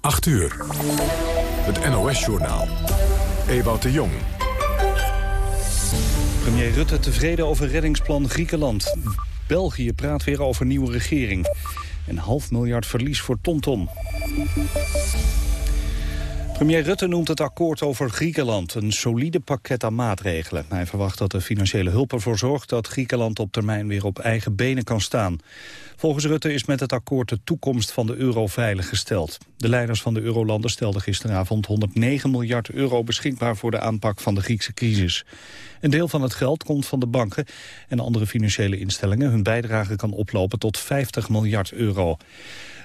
8 uur. Het NOS-journaal. Ewout de Jong. Premier Rutte tevreden over reddingsplan Griekenland. België praat weer over nieuwe regering. Een half miljard verlies voor TomTom. Premier Rutte noemt het akkoord over Griekenland een solide pakket aan maatregelen. Hij verwacht dat de financiële hulp ervoor zorgt dat Griekenland op termijn weer op eigen benen kan staan. Volgens Rutte is met het akkoord de toekomst van de euro veiliggesteld. De leiders van de eurolanden stelden gisteravond 109 miljard euro beschikbaar voor de aanpak van de Griekse crisis. Een deel van het geld komt van de banken en andere financiële instellingen. Hun bijdrage kan oplopen tot 50 miljard euro.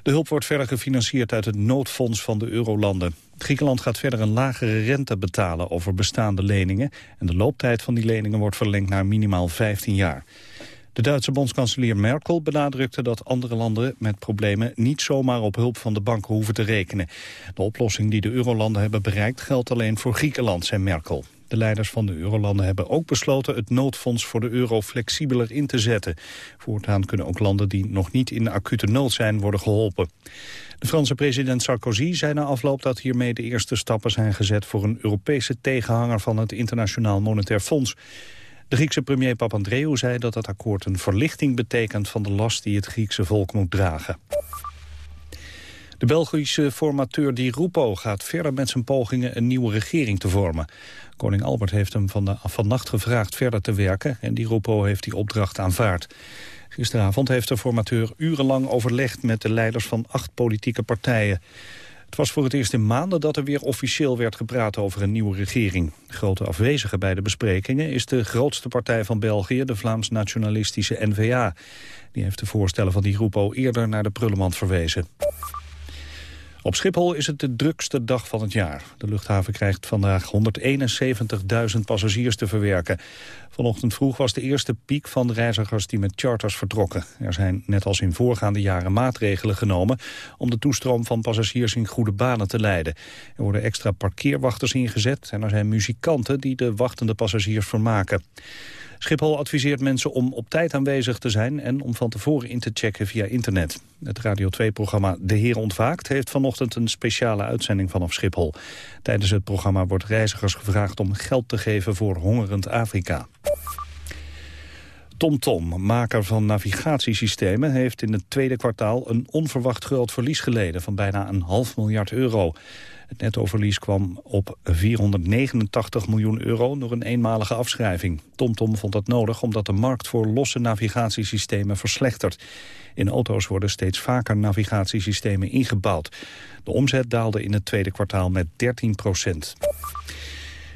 De hulp wordt verder gefinancierd uit het noodfonds van de eurolanden. Griekenland gaat verder een lagere rente betalen over bestaande leningen... en de looptijd van die leningen wordt verlengd naar minimaal 15 jaar. De Duitse bondskanselier Merkel benadrukte dat andere landen met problemen niet zomaar op hulp van de banken hoeven te rekenen. De oplossing die de eurolanden hebben bereikt geldt alleen voor Griekenland, zei Merkel. De leiders van de eurolanden hebben ook besloten het noodfonds voor de euro flexibeler in te zetten. Voortaan kunnen ook landen die nog niet in acute nood zijn worden geholpen. De Franse president Sarkozy zei na afloop dat hiermee de eerste stappen zijn gezet voor een Europese tegenhanger van het Internationaal Monetair Fonds. De Griekse premier Papandreou zei dat het akkoord een verlichting betekent van de last die het Griekse volk moet dragen. De Belgische formateur Di Rupo gaat verder met zijn pogingen een nieuwe regering te vormen. Koning Albert heeft hem van de, vannacht gevraagd verder te werken en Di Rupo heeft die opdracht aanvaard. Gisteravond heeft de formateur urenlang overlegd met de leiders van acht politieke partijen. Het was voor het eerst in maanden dat er weer officieel werd gepraat over een nieuwe regering. Grote afwezige bij de besprekingen is de grootste partij van België, de Vlaams-nationalistische N-VA. Die heeft de voorstellen van die al eerder naar de prullenmand verwezen. Op Schiphol is het de drukste dag van het jaar. De luchthaven krijgt vandaag 171.000 passagiers te verwerken. Vanochtend vroeg was de eerste piek van reizigers die met charters vertrokken. Er zijn net als in voorgaande jaren maatregelen genomen... om de toestroom van passagiers in goede banen te leiden. Er worden extra parkeerwachters ingezet... en er zijn muzikanten die de wachtende passagiers vermaken. Schiphol adviseert mensen om op tijd aanwezig te zijn... en om van tevoren in te checken via internet. Het Radio 2-programma De Heer Ontwaakt heeft vanochtend een speciale uitzending vanaf Schiphol. Tijdens het programma wordt reizigers gevraagd om geld te geven voor hongerend Afrika. TomTom, Tom, maker van navigatiesystemen, heeft in het tweede kwartaal een onverwacht groot verlies geleden van bijna een half miljard euro. Het nettoverlies kwam op 489 miljoen euro door een eenmalige afschrijving. TomTom vond dat nodig omdat de markt voor losse navigatiesystemen verslechtert. In auto's worden steeds vaker navigatiesystemen ingebouwd. De omzet daalde in het tweede kwartaal met 13 procent.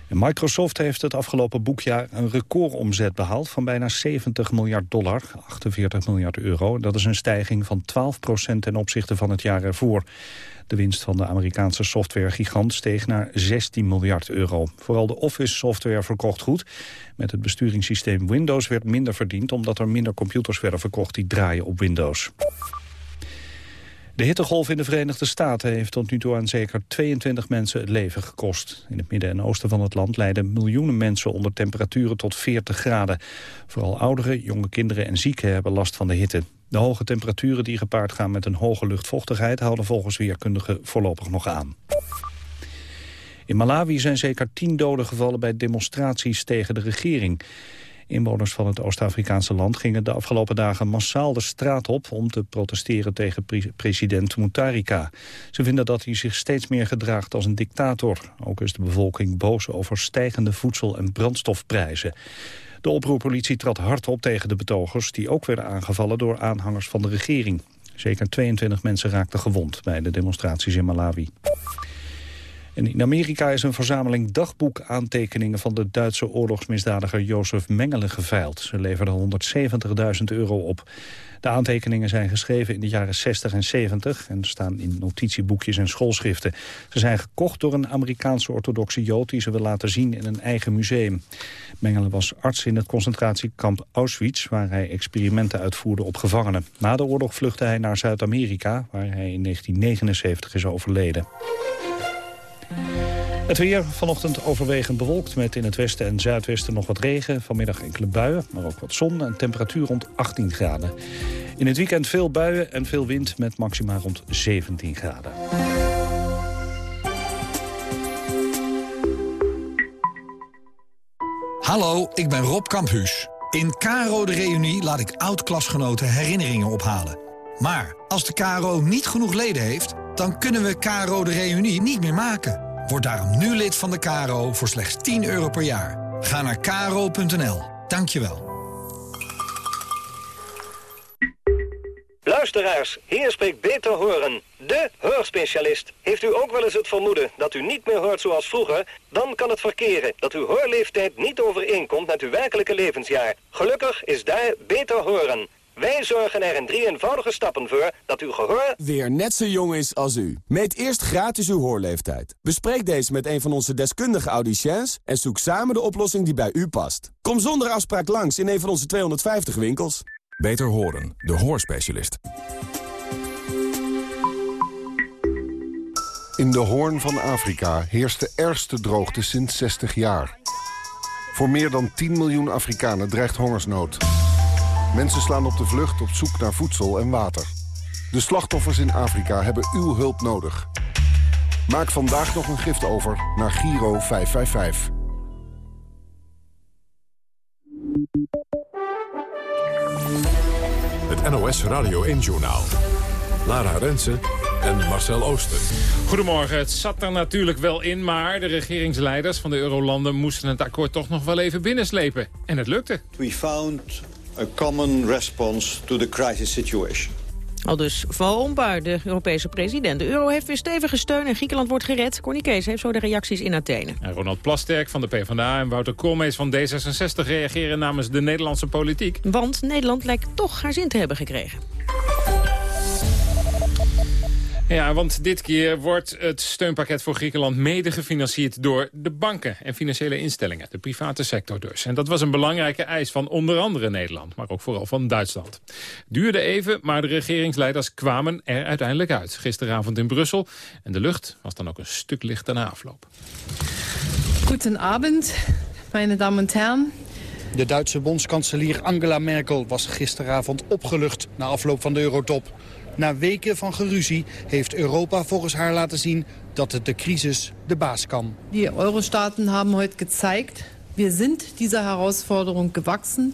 Microsoft heeft het afgelopen boekjaar een recordomzet behaald van bijna 70 miljard dollar, 48 miljard euro. Dat is een stijging van 12 procent ten opzichte van het jaar ervoor. De winst van de Amerikaanse softwaregigant steeg naar 16 miljard euro. Vooral de Office software verkocht goed. Met het besturingssysteem Windows werd minder verdiend... omdat er minder computers werden verkocht die draaien op Windows. De hittegolf in de Verenigde Staten heeft tot nu toe aan zeker 22 mensen het leven gekost. In het midden en oosten van het land lijden miljoenen mensen onder temperaturen tot 40 graden. Vooral ouderen, jonge kinderen en zieken hebben last van de hitte. De hoge temperaturen die gepaard gaan met een hoge luchtvochtigheid... houden volgens weerkundigen voorlopig nog aan. In Malawi zijn zeker tien doden gevallen bij demonstraties tegen de regering. Inwoners van het Oost-Afrikaanse land gingen de afgelopen dagen massaal de straat op om te protesteren tegen president Mutarika. Ze vinden dat hij zich steeds meer gedraagt als een dictator. Ook is de bevolking boos over stijgende voedsel- en brandstofprijzen. De oproerpolitie trad hard op tegen de betogers... die ook werden aangevallen door aanhangers van de regering. Zeker 22 mensen raakten gewond bij de demonstraties in Malawi. In Amerika is een verzameling dagboekaantekeningen van de Duitse oorlogsmisdadiger Jozef Mengele geveild. Ze leverden 170.000 euro op. De aantekeningen zijn geschreven in de jaren 60 en 70 en staan in notitieboekjes en schoolschriften. Ze zijn gekocht door een Amerikaanse orthodoxe Jood die ze wil laten zien in een eigen museum. Mengele was arts in het concentratiekamp Auschwitz waar hij experimenten uitvoerde op gevangenen. Na de oorlog vluchtte hij naar Zuid-Amerika waar hij in 1979 is overleden. Het weer vanochtend overwegend bewolkt met in het westen en zuidwesten nog wat regen. Vanmiddag enkele buien, maar ook wat zon en temperatuur rond 18 graden. In het weekend veel buien en veel wind met maxima rond 17 graden. Hallo, ik ben Rob Kamphuus. In Caro de Reunie laat ik oud-klasgenoten herinneringen ophalen. Maar als de KRO niet genoeg leden heeft, dan kunnen we Caro de Reunie niet meer maken. Word daarom nu lid van de KRO voor slechts 10 euro per jaar. Ga naar kro.nl. Dankjewel. Luisteraars, hier spreekt Beter Horen, de hoorspecialist. Heeft u ook wel eens het vermoeden dat u niet meer hoort zoals vroeger? Dan kan het verkeren dat uw hoorleeftijd niet overeenkomt met uw werkelijke levensjaar. Gelukkig is daar Beter Horen. Wij zorgen er in drie eenvoudige stappen voor dat uw gehoor... weer net zo jong is als u. Meet eerst gratis uw hoorleeftijd. Bespreek deze met een van onze deskundige audiciëns... en zoek samen de oplossing die bij u past. Kom zonder afspraak langs in een van onze 250 winkels. Beter horen, de hoorspecialist. In de Hoorn van Afrika heerst de ergste droogte sinds 60 jaar. Voor meer dan 10 miljoen Afrikanen dreigt hongersnood. Mensen slaan op de vlucht op zoek naar voedsel en water. De slachtoffers in Afrika hebben uw hulp nodig. Maak vandaag nog een gift over naar Giro 555. Het NOS Radio 1-journaal. Lara Rensen en Marcel Ooster. Goedemorgen, het zat er natuurlijk wel in, maar de regeringsleiders van de Eurolanden moesten het akkoord toch nog wel even binnenslepen. En het lukte. We found a common response to the crisis situation. Al dus Van Rompuy, de Europese president. De euro heeft weer stevige steun en Griekenland wordt gered. Corny Kees heeft zo de reacties in Athene. En Ronald Plasterk van de PvdA en Wouter Koolmees van D66 reageren namens de Nederlandse politiek. Want Nederland lijkt toch haar zin te hebben gekregen. Ja, want dit keer wordt het steunpakket voor Griekenland mede gefinancierd door de banken en financiële instellingen, de private sector dus. En dat was een belangrijke eis van onder andere Nederland, maar ook vooral van Duitsland. Duurde even, maar de regeringsleiders kwamen er uiteindelijk uit. Gisteravond in Brussel en de lucht was dan ook een stuk lichter na afloop. Goedenavond, meine Damen en heren. De Duitse bondskanselier Angela Merkel was gisteravond opgelucht na afloop van de Eurotop. Na weken van geruzie heeft Europa volgens haar laten zien dat het de crisis de baas kan. Die Eurostaten haben heute gezeigt, wir sind dieser Herausforderung gewachsen.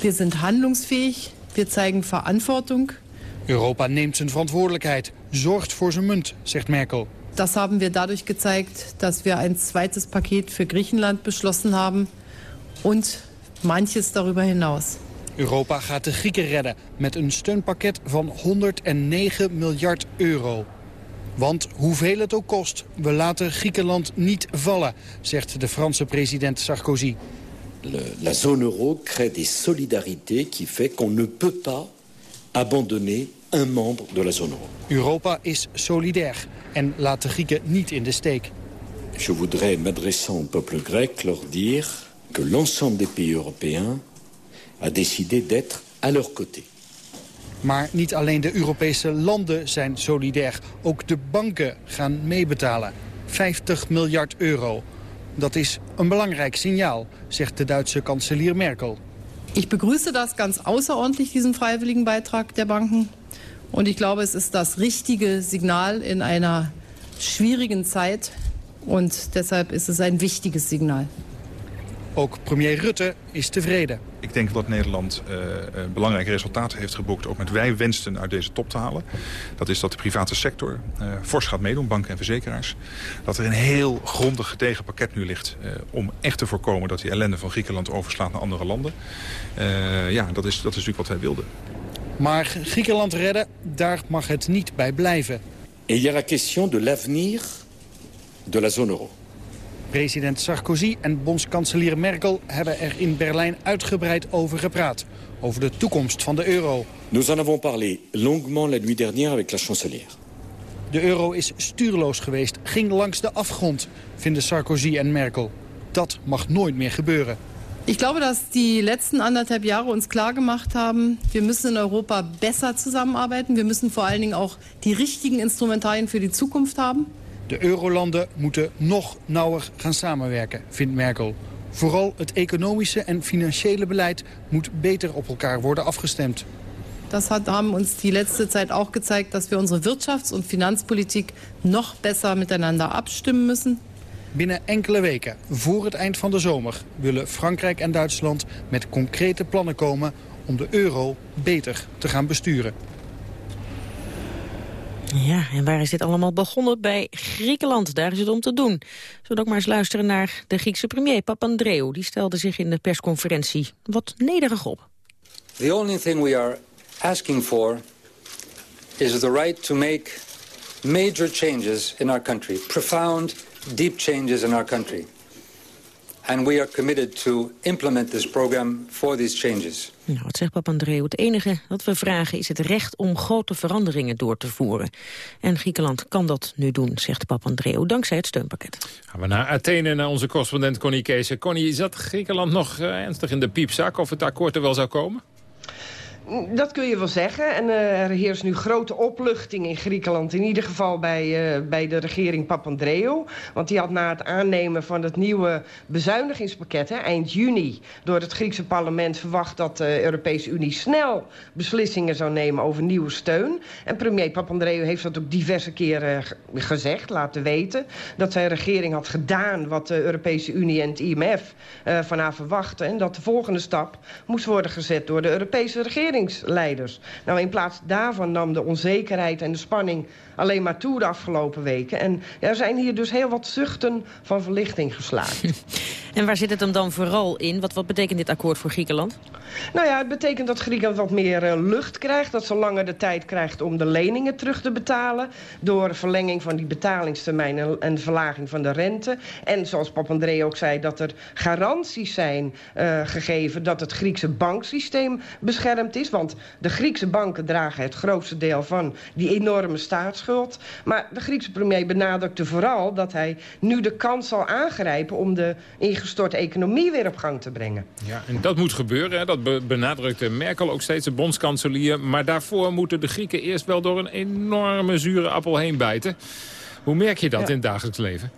Wir sind handlungsfähig, wir zeigen Verantwortung. Europa neemt zijn verantwoordelijkheid, zorgt voor zijn munt, zegt Merkel. Das haben wir dadurch gezeigt, dass wir ein zweites Paket für Griechenland beschlossen haben und manches darüber hinaus. Europa gaat de Grieken redden met een steunpakket van 109 miljard euro. Want hoeveel het ook kost, we laten Griekenland niet vallen, zegt de Franse president Sarkozy. La zone euro crée des solidarités qui fait qu'on ne peut pas abandonner un membre de la zone euro. Europa is solidair en laat de Grieken niet in de steek. Je voudrais, m'adressant au peuple grec, leur dire que l'ensemble des pays européens a décidé d'être à leur côté. Maar niet alleen de Europese landen zijn solidair. Ook de banken gaan meebetalen. 50 miljard euro. Dat is een belangrijk signaal, zegt de Duitse kanselier Merkel. Ich begrüße das ganz außerordentlich, diesen freiwilligen Beitrag der Banken. Und ich glaube, es ist das richtige Signal in einer schwierigen Zeit. Und deshalb ist es ein wichtiges Signal. Ook premier Rutte is tevreden. Ik denk dat Nederland uh, belangrijke resultaten heeft geboekt... ook met wij wensten uit deze top te halen. Dat is dat de private sector uh, fors gaat meedoen, banken en verzekeraars. Dat er een heel grondig gedegen pakket nu ligt... Uh, om echt te voorkomen dat die ellende van Griekenland overslaat naar andere landen. ja, dat is, dat is natuurlijk wat wij wilden. Maar Griekenland redden, daar mag het niet bij blijven. Et il y a la question de l'avenir de la zone euro. President Sarkozy en bondskanselier Merkel hebben er in Berlijn uitgebreid over gepraat. Over de toekomst van de euro. Nous en avons parlé longuement la nuit dernière avec la chancelière. De euro is stuurloos geweest, ging langs de afgrond, vinden Sarkozy en Merkel. Dat mag nooit meer gebeuren. Ich glaube, dass die letzten anderthalb Jahre uns klargemacht haben, wir müssen in Europa besser zusammenarbeiten. Wir müssen vor allen Dingen auch die richtigen Instrumentarien für die Zukunft haben. De eurolanden moeten nog nauwer gaan samenwerken, vindt Merkel. Vooral het economische en financiële beleid moet beter op elkaar worden afgestemd. Das hat, haben uns die letzte Zeit auch gezeigt, dass wir unsere Wirtschafts- und Finanzpolitik noch besser miteinander abstimmen müssen. Binnen enkele weken, voor het eind van de zomer... willen Frankrijk en Duitsland met concrete plannen komen... om de euro beter te gaan besturen. Ja, en waar is dit allemaal begonnen? Bij Griekenland, daar is het om te doen. Zullen we ook maar eens luisteren naar de Griekse premier Papandreou. Die stelde zich in de persconferentie wat nederig op. The only thing we are asking for is the right to make major changes in our country. Profound, deep changes in our country. And we are committed to implement this program for these changes. Nou, wat zegt Papandreou? Het enige dat we vragen is het recht om grote veranderingen door te voeren. En Griekenland kan dat nu doen, zegt Papandreou, dankzij het steunpakket. Gaan we naar Athene, naar onze correspondent Connie Kees. Connie, zat Griekenland nog uh, ernstig in de piepzak of het akkoord er wel zou komen? Dat kun je wel zeggen. En uh, er heerst nu grote opluchting in Griekenland. In ieder geval bij, uh, bij de regering Papandreou. Want die had na het aannemen van het nieuwe bezuinigingspakket... Hè, eind juni door het Griekse parlement verwacht... dat de Europese Unie snel beslissingen zou nemen over nieuwe steun. En premier Papandreou heeft dat ook diverse keren gezegd, laten weten. Dat zijn regering had gedaan wat de Europese Unie en het IMF uh, van haar verwachten. En dat de volgende stap moest worden gezet door de Europese regering regeringsleiders. Nou, in plaats daarvan nam de onzekerheid en de spanning alleen maar toe de afgelopen weken. En er zijn hier dus heel wat zuchten van verlichting geslagen. En waar zit het hem dan vooral in? Wat, wat betekent dit akkoord voor Griekenland? Nou ja, het betekent dat Griekenland wat meer uh, lucht krijgt. Dat ze langer de tijd krijgt om de leningen terug te betalen. Door verlenging van die betalingstermijn en, en verlaging van de rente. En zoals Papandreou ook zei, dat er garanties zijn uh, gegeven... dat het Griekse banksysteem beschermd is. Want de Griekse banken dragen het grootste deel van die enorme staatsschuld. Maar de Griekse premier benadrukte vooral dat hij nu de kans zal aangrijpen... om de ingestorte economie weer op gang te brengen. Ja, en dat moet gebeuren. Hè? Dat benadrukte Merkel ook steeds, de bondskanselier. Maar daarvoor moeten de Grieken eerst wel door een enorme zure appel heen bijten. Hoe merk je dat ja. in het dagelijks leven?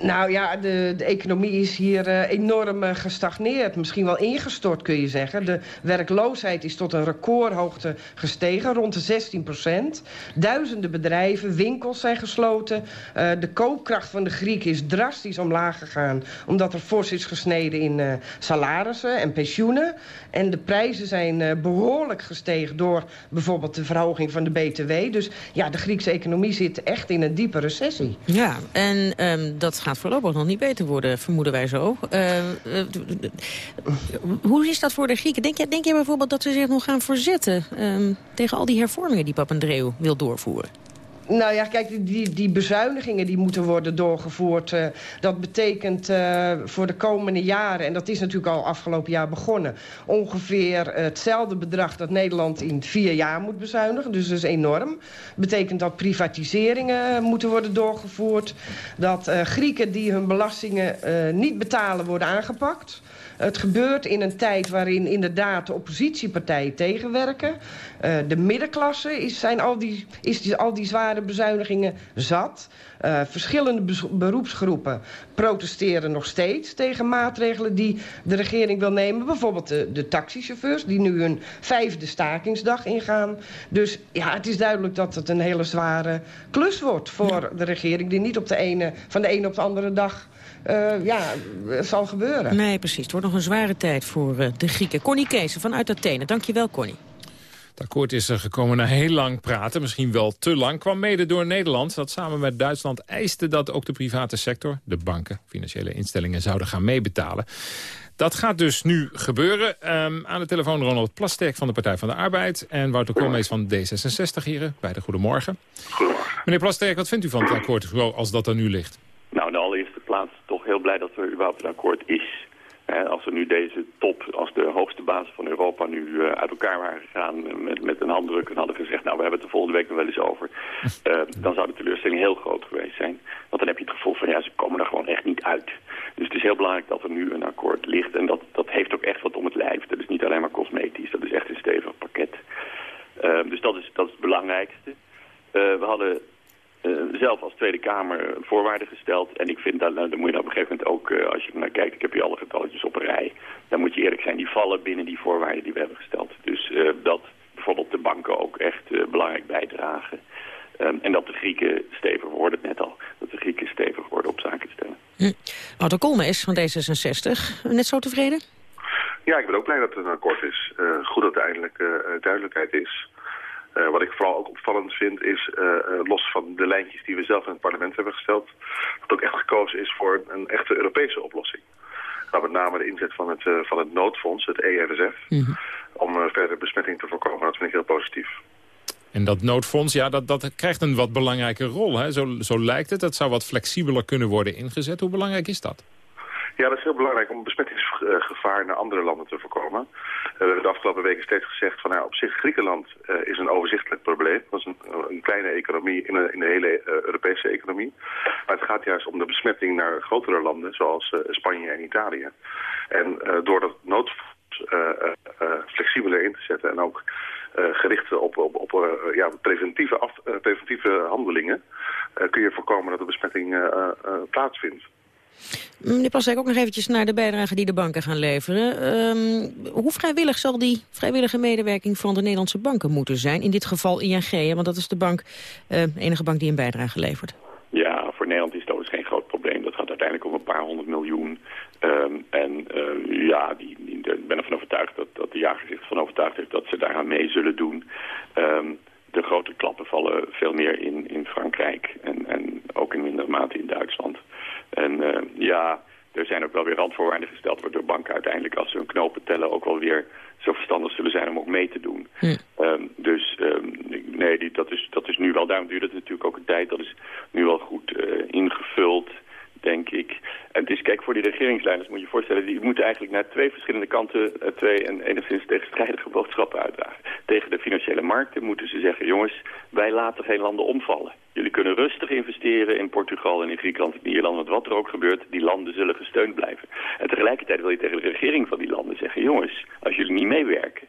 Nou ja, de, de economie is hier uh, enorm uh, gestagneerd. Misschien wel ingestort, kun je zeggen. De werkloosheid is tot een recordhoogte gestegen, rond de 16 procent. Duizenden bedrijven, winkels zijn gesloten. Uh, de koopkracht van de Grieken is drastisch omlaag gegaan... omdat er fors is gesneden in salarissen en pensioenen. En de prijzen zijn behoorlijk gestegen door bijvoorbeeld de verhoging van de BTW. Dus ja, de Griekse economie zit echt in een diepe recessie. Ja, en um, dat gaat voorlopig nog niet beter worden, vermoeden wij zo. Uh, uh, hoe is dat voor de Grieken? Denk je, denk je bijvoorbeeld dat ze zich nog gaan verzetten... Uh, tegen al die hervormingen die Papandreou wil doorvoeren? Nou ja, kijk, die, die bezuinigingen die moeten worden doorgevoerd. Uh, dat betekent uh, voor de komende jaren, en dat is natuurlijk al afgelopen jaar begonnen... ongeveer hetzelfde bedrag dat Nederland in vier jaar moet bezuinigen. Dus dat is enorm. betekent dat privatiseringen moeten worden doorgevoerd. Dat uh, Grieken die hun belastingen niet betalen worden aangepakt... Het gebeurt in een tijd waarin inderdaad de oppositiepartijen tegenwerken. De middenklasse is, zijn al die, is al die zware bezuinigingen zat. Uh, verschillende beroepsgroepen protesteren nog steeds tegen maatregelen die de regering wil nemen. Bijvoorbeeld de, de taxichauffeurs die nu hun vijfde stakingsdag ingaan. Dus ja, het is duidelijk dat het een hele zware klus wordt voor de regering... die niet op de ene, van de ene op de andere dag uh, ja, zal gebeuren. Nee, precies. Het wordt nog een zware tijd voor uh, de Grieken. Connie Kees vanuit Athene. Dankjewel, Connie. Het akkoord is er gekomen na heel lang praten, misschien wel te lang. Kwam mede door Nederland, dat samen met Duitsland eiste dat ook de private sector... de banken, financiële instellingen, zouden gaan meebetalen. Dat gaat dus nu gebeuren. Um, aan de telefoon Ronald Plasterk van de Partij van de Arbeid... en Wouter Koolmees van D66 hier. Beide goedemorgen. Goedemorgen. Meneer Plasterk, wat vindt u van het akkoord als dat er nu ligt? Nou, in de allereerste plaats toch heel blij dat er überhaupt een akkoord is. Als er nu deze top, als de hoogste baas van Europa nu uh, uit elkaar waren gegaan met, met een handdruk en hadden gezegd, nou we hebben het de volgende week nog wel eens over, uh, dan zou de teleurstelling heel groot geweest zijn. Want dan heb je het gevoel van ja, ze komen er gewoon echt niet uit. Dus het is heel belangrijk dat er nu een akkoord ligt en dat, dat heeft ook echt wat om het lijf. Dat is niet alleen maar cosmetisch, dat is echt een stevig pakket. Uh, dus dat is, dat is het belangrijkste. we hadden zelf als Tweede Kamer voorwaarden gesteld. En ik vind, dat, nou, dan moet je op een gegeven moment ook, uh, als je naar kijkt, ik heb hier alle getalletjes op een rij. Dan moet je eerlijk zijn, die vallen binnen die voorwaarden die we hebben gesteld. Dus uh, dat bijvoorbeeld de banken ook echt belangrijk bijdragen. Um, en dat de Grieken stevig worden, net al, dat de Grieken stevig worden op zaken stellen. Hm. Otto Koolmees van D66, net zo tevreden? Ja, ik ben ook blij dat er een akkoord is. Uh, goed dat er eindelijk uh, duidelijkheid is. Uh, wat ik vooral ook opvallend vind is, los van de lijntjes die we zelf in het parlement hebben gesteld, dat ook echt gekozen is voor een echte Europese oplossing. Nou, met name de inzet van het, van het noodfonds, het ERSF, mm om verder besmetting te voorkomen. Dat vind ik heel positief. En dat noodfonds, ja, dat, dat krijgt een wat belangrijke rol. Hè? Zo, zo lijkt het. Dat zou wat flexibeler kunnen worden ingezet. Hoe belangrijk is dat? Ja, dat is heel belangrijk om besmettingsgevaar naar andere landen te voorkomen. we hebben de afgelopen weken steeds gezegd van nou, op zich Griekenland uh, is een overzichtelijk probleem. Dat is een, een kleine economie in, in de hele Europese economie. Maar het gaat juist om de besmetting naar grotere landen zoals Spanje en Italië. En door dat noodfonds flexibeler in te zetten en ook gericht op, op, op ja, preventieve, preventieve handelingen kun je voorkomen dat de besmetting plaatsvindt. Meneer Plastek, ook nog eventjes naar de bijdrage die de banken gaan leveren. Um, hoe vrijwillig zal die vrijwillige medewerking van de Nederlandse banken moeten zijn? In dit geval ING, want dat is de bank, uh, enige bank die een bijdrage levert. Ja, voor Nederland is dat dus geen groot probleem. Dat gaat uiteindelijk om een paar honderd miljoen. Um, en uh, ja, die, ik ben ervan overtuigd dat, dat de jager zich ervan overtuigd heeft dat ze daaraan mee zullen doen. Um, de grote klappen vallen veel meer in, in Frankrijk en, en ook in mindere mate in Duitsland. En uh, ja, er zijn ook wel weer randvoorwaarden gesteld... waardoor banken uiteindelijk als ze hun knopen tellen... ook wel weer zo verstandig zullen zijn om ook mee te doen. Hm. Um, dus um, nee, die, dat, is, dat is nu wel... Daarom duurt het natuurlijk ook een tijd. Dat is nu wel goed uh, ingevuld denk ik. En het is, kijk, voor die regeringsleiders moet je voorstellen... die moeten eigenlijk naar twee verschillende kanten... Uh, twee en enigszins tegenstrijdige boodschappen uitdragen. Tegen de financiële markten moeten ze zeggen... jongens, wij laten geen landen omvallen. Jullie kunnen rustig investeren in Portugal en in Griekenland en in Ierland. Want wat er ook gebeurt, die landen zullen gesteund blijven. En tegelijkertijd wil je tegen de regering van die landen zeggen... jongens, als jullie niet meewerken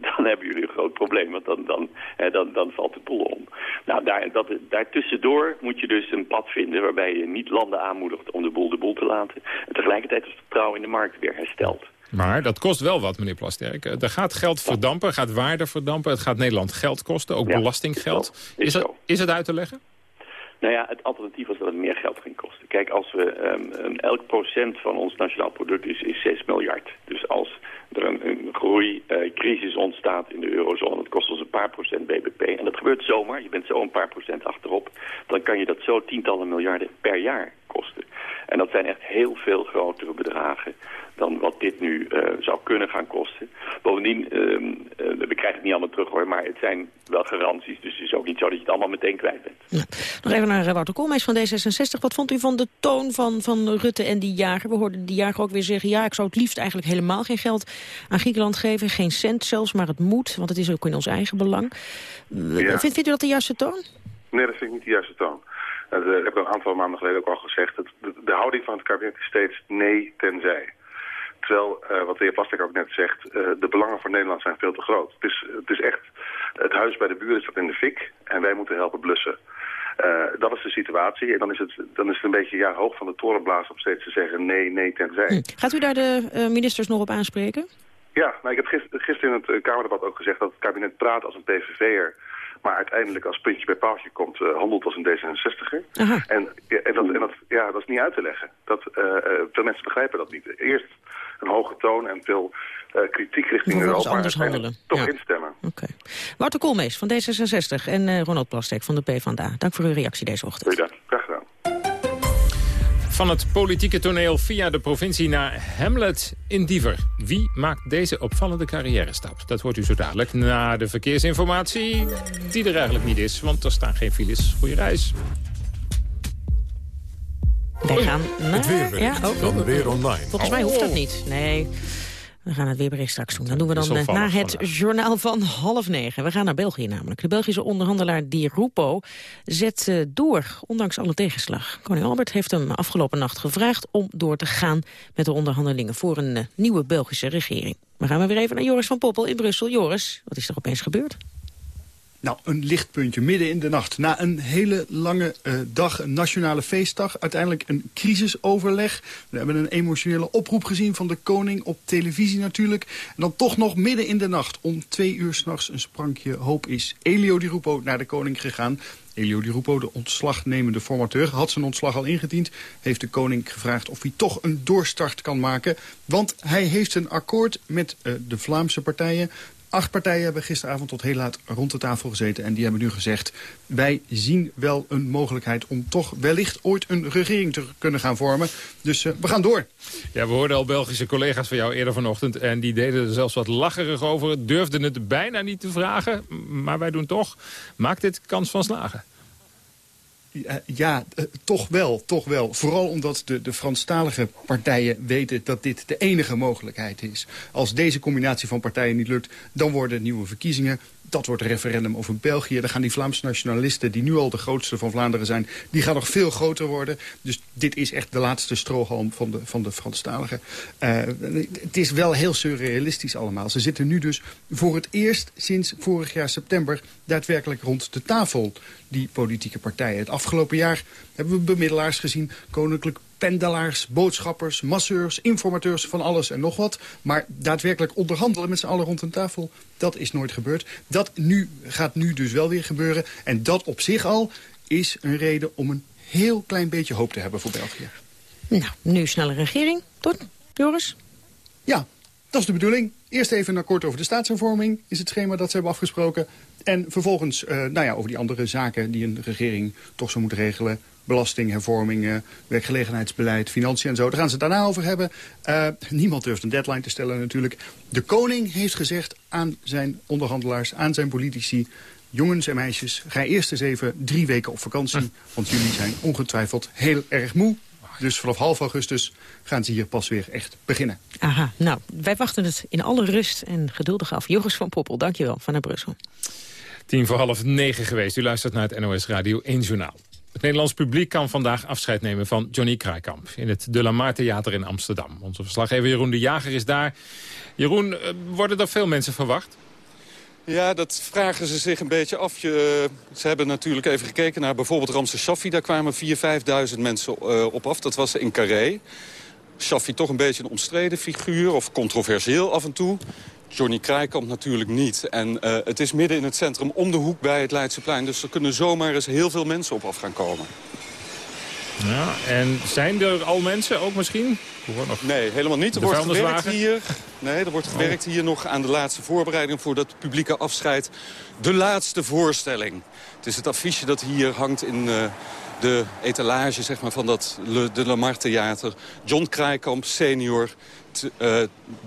dan hebben jullie een groot probleem, want dan, dan, hè, dan, dan valt de boel om. Nou, daar, dat, daartussendoor moet je dus een pad vinden waarbij je niet landen aanmoedigt om de boel de boel te laten. En tegelijkertijd is het vertrouwen in de markt weer hersteld. Maar dat kost wel wat, meneer Plasterk. Er gaat geld verdampen, gaat waarde verdampen. Het gaat Nederland geld kosten, ook belastinggeld. Is, dat, is het uit te leggen? Nou ja, het alternatief was dat het meer geld ging kosten. Kijk, als we um, elk procent van ons nationaal product is, is 6 miljard. Dus als er een, een groeicrisis uh, ontstaat in de eurozone, dat kost ons een paar procent BBP. En dat gebeurt zomaar, je bent zo een paar procent achterop. Dan kan je dat zo tientallen miljarden per jaar kosten. En dat zijn echt heel veel grotere bedragen dan wat dit nu uh, zou kunnen gaan kosten. Bovendien, uh, uh, we krijgen het niet allemaal terug hoor, maar het zijn wel garanties. Dus het is ook niet zo dat je het allemaal meteen kwijt bent. Ja. Nog even naar Wouter Koolmees van D66. Wat vond u van de toon van, van Rutte en die jager? We hoorden die jager ook weer zeggen, ja, ik zou het liefst eigenlijk helemaal geen geld aan Griekenland geven. Geen cent zelfs, maar het moet, want het is ook in ons eigen belang. Ja. Vindt, vindt u dat de juiste toon? Nee, dat vind ik niet de juiste toon. Dat heb ik een aantal maanden geleden ook al gezegd. De, de houding van het kabinet is steeds nee tenzij. Terwijl, uh, wat de heer Plastek ook net zegt, uh, de belangen voor Nederland zijn veel te groot. Het is, het is echt, het huis bij de buren staat in de fik en wij moeten helpen blussen. Uh, dat is de situatie. En dan is, het, dan is het een beetje ja, hoog van de torenblaas om steeds te zeggen nee, nee, tenzij. Hm. Gaat u daar de ministers nog op aanspreken? Ja, nou, ik heb gisteren in het Kamerdebat ook gezegd dat het kabinet praat als een PVV'er maar uiteindelijk als puntje bij paaltje komt, uh, handelt als een D66er. En, en, dat, en dat, ja, dat is niet uit te leggen. Dat, uh, veel mensen begrijpen dat niet. Eerst een hoge toon en veel uh, kritiek richting Europa. anders handelen. Toch ja. instemmen. Oké. Okay. Wouter Koolmees van D66 en Ronald Plastek van de PvdA. Dank voor uw reactie deze ochtend. Goeiedag. Van het politieke toneel via de provincie naar Hamlet in Diever. Wie maakt deze opvallende carrière stap? Dat hoort u zo dadelijk na de verkeersinformatie, die er eigenlijk niet is, want er staan geen files. Goeie reis. Wij gaan naar... Het weerbericht ja? oh, van Weer Online. Volgens mij hoeft dat niet. Nee. We gaan het weerbericht straks doen. Dan doen we dan uh, na het journaal van half negen. We gaan naar België namelijk. De Belgische onderhandelaar Di Rupo zet uh, door, ondanks alle tegenslag. Koning Albert heeft hem afgelopen nacht gevraagd om door te gaan met de onderhandelingen voor een uh, nieuwe Belgische regering. We gaan maar weer even naar Joris van Poppel in Brussel. Joris, wat is er opeens gebeurd? Nou, een lichtpuntje midden in de nacht. Na een hele lange uh, dag, een nationale feestdag, uiteindelijk een crisisoverleg. We hebben een emotionele oproep gezien van de koning op televisie natuurlijk. En dan toch nog midden in de nacht, om twee uur s'nachts, een sprankje hoop is Elio Di Rupo naar de koning gegaan. Elio Di Rupo, de ontslagnemende formateur, had zijn ontslag al ingediend. Heeft de koning gevraagd of hij toch een doorstart kan maken. Want hij heeft een akkoord met uh, de Vlaamse partijen Acht partijen hebben gisteravond tot heel laat rond de tafel gezeten. En die hebben nu gezegd, wij zien wel een mogelijkheid om toch wellicht ooit een regering te kunnen gaan vormen. Dus uh, we gaan door. Ja, we hoorden al Belgische collega's van jou eerder vanochtend. En die deden er zelfs wat lacherig over. Durfden het bijna niet te vragen. Maar wij doen toch. Maakt dit kans van slagen? Ja, uh, toch wel, toch wel. Vooral omdat de, de Franstalige partijen weten dat dit de enige mogelijkheid is. Als deze combinatie van partijen niet lukt, dan worden nieuwe verkiezingen. Dat wordt een referendum over België. Dan gaan die Vlaamse nationalisten, die nu al de grootste van Vlaanderen zijn... die gaan nog veel groter worden. Dus dit is echt de laatste strohalm van de, van de Franstaligen. Uh, het is wel heel surrealistisch allemaal. Ze zitten nu dus voor het eerst sinds vorig jaar september... daadwerkelijk rond de tafel, die politieke partijen. Het afgelopen jaar hebben we bemiddelaars gezien... koninklijk pendelaars, boodschappers, masseurs, informateurs van alles en nog wat. Maar daadwerkelijk onderhandelen met z'n allen rond een tafel, dat is nooit gebeurd. Dat nu, gaat nu dus wel weer gebeuren. En dat op zich al is een reden om een heel klein beetje hoop te hebben voor België. Nou, nu snelle regering, toch, Joris? Ja, dat is de bedoeling. Eerst even een akkoord over de staatshervorming is het schema dat ze hebben afgesproken. En vervolgens uh, nou ja, over die andere zaken die een regering toch zou moeten regelen belastinghervormingen, werkgelegenheidsbeleid, financiën en zo. Daar gaan ze het daarna over hebben. Uh, niemand durft een deadline te stellen natuurlijk. De koning heeft gezegd aan zijn onderhandelaars, aan zijn politici... jongens en meisjes, ga eerst eens even drie weken op vakantie. Want jullie zijn ongetwijfeld heel erg moe. Dus vanaf half augustus gaan ze hier pas weer echt beginnen. Aha, nou, wij wachten het in alle rust en geduldig af. Joris van Poppel, dankjewel, vanuit Brussel. Tien voor half negen geweest. U luistert naar het NOS Radio 1 Journaal. Het Nederlands publiek kan vandaag afscheid nemen van Johnny Kraaikamp... in het De La Mar Theater in Amsterdam. Onze verslaggever Jeroen de Jager is daar. Jeroen, eh, worden er veel mensen verwacht? Ja, dat vragen ze zich een beetje af. Je, ze hebben natuurlijk even gekeken naar bijvoorbeeld Ramses Shaffi. Daar kwamen 4.000, 5.000 mensen uh, op af. Dat was in Carré. Shaffi toch een beetje een omstreden figuur, of controversieel af en toe. Johnny Krijkamp natuurlijk niet. En uh, het is midden in het centrum om de hoek bij het Leidseplein. Dus er kunnen zomaar eens heel veel mensen op af gaan komen. Ja, en zijn er al mensen ook misschien? Nog nee, helemaal niet. Er wordt gewerkt hier. Nee, er wordt gewerkt hier nog aan de laatste voorbereiding voor dat publieke afscheid. De laatste voorstelling. Het is het affiche dat hier hangt in uh, de etalage zeg maar, van dat Le, de Lamar Theater. John Krijkamp, senior,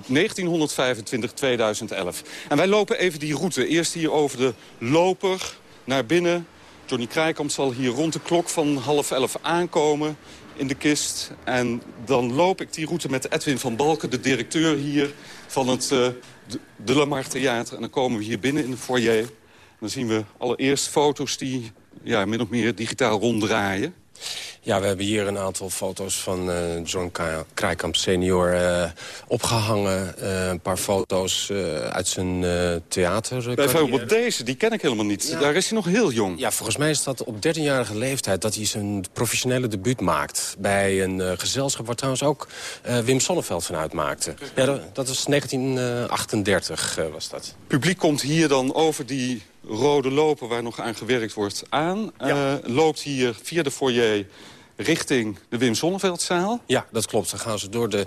1925, eh, 2011. En wij lopen even die route. Eerst hier over de loper naar binnen. Johnny Krijkamp zal hier rond de klok van half elf aankomen in de kist. En dan loop ik die route met Edwin van Balken, de directeur hier van het uh, de Lamar Theater. En dan komen we hier binnen in de foyer. dan zien we allereerst foto's die ja, min of meer digitaal ronddraaien. Ja, we hebben hier een aantal foto's van uh, John Krijkamp senior uh, opgehangen. Uh, een paar foto's uit zijn theater. Bijvoorbeeld deze, die ken ik helemaal niet. Daar is hij nog heel jong. Ja, volgens mij is dat op 13-jarige leeftijd dat hij zijn professionele debuut maakt. Bij een gezelschap waar trouwens ook Wim Sonneveld van uitmaakte. Ja, dat, dat was 1938 was dat. Publiek komt hier dan over die rode lopen waar nog aan gewerkt wordt aan. Ja. loopt hier via de foyer richting de Wim Sonneveldzaal. Ja, dat klopt. Dan gaan ze door de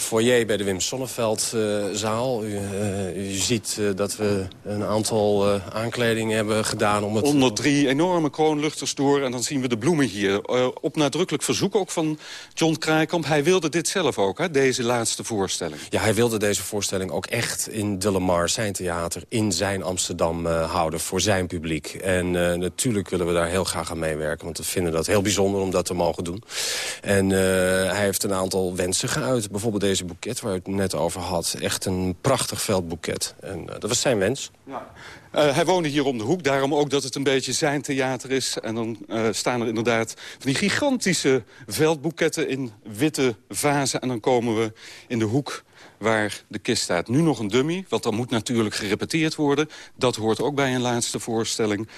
foyer bij de Wim Sonneveldzaal. Uh, uh, u, ziet uh, dat we een aantal aankledingen hebben gedaan. Om het... Onder drie enorme kroonluchters door. En dan zien we de bloemen hier. Op nadrukkelijk verzoek ook van John Kraaikamp. Hij wilde dit zelf ook, hè, deze laatste voorstelling. Ja, hij wilde deze voorstelling ook echt in De Lamar, zijn theater... in zijn Amsterdam houden, voor zijn publiek. En natuurlijk willen we daar heel graag aan meewerken. Want we vinden dat heel bijzonder om dat te mogen doen. En hij heeft een aantal wensen geuit. Bijvoorbeeld deze boeket waar u het net over had. Echt een prachtig veldboeket. En uh, dat was zijn wens. Ja. Uh, hij woonde hier om de hoek, daarom ook dat het een beetje zijn theater is. En dan uh, staan er inderdaad van die gigantische veldboeketten in witte vazen. En dan komen we in de hoek waar de kist staat. Nu nog een dummy, want dan moet natuurlijk gerepeteerd worden. Dat hoort ook bij een laatste voorstelling.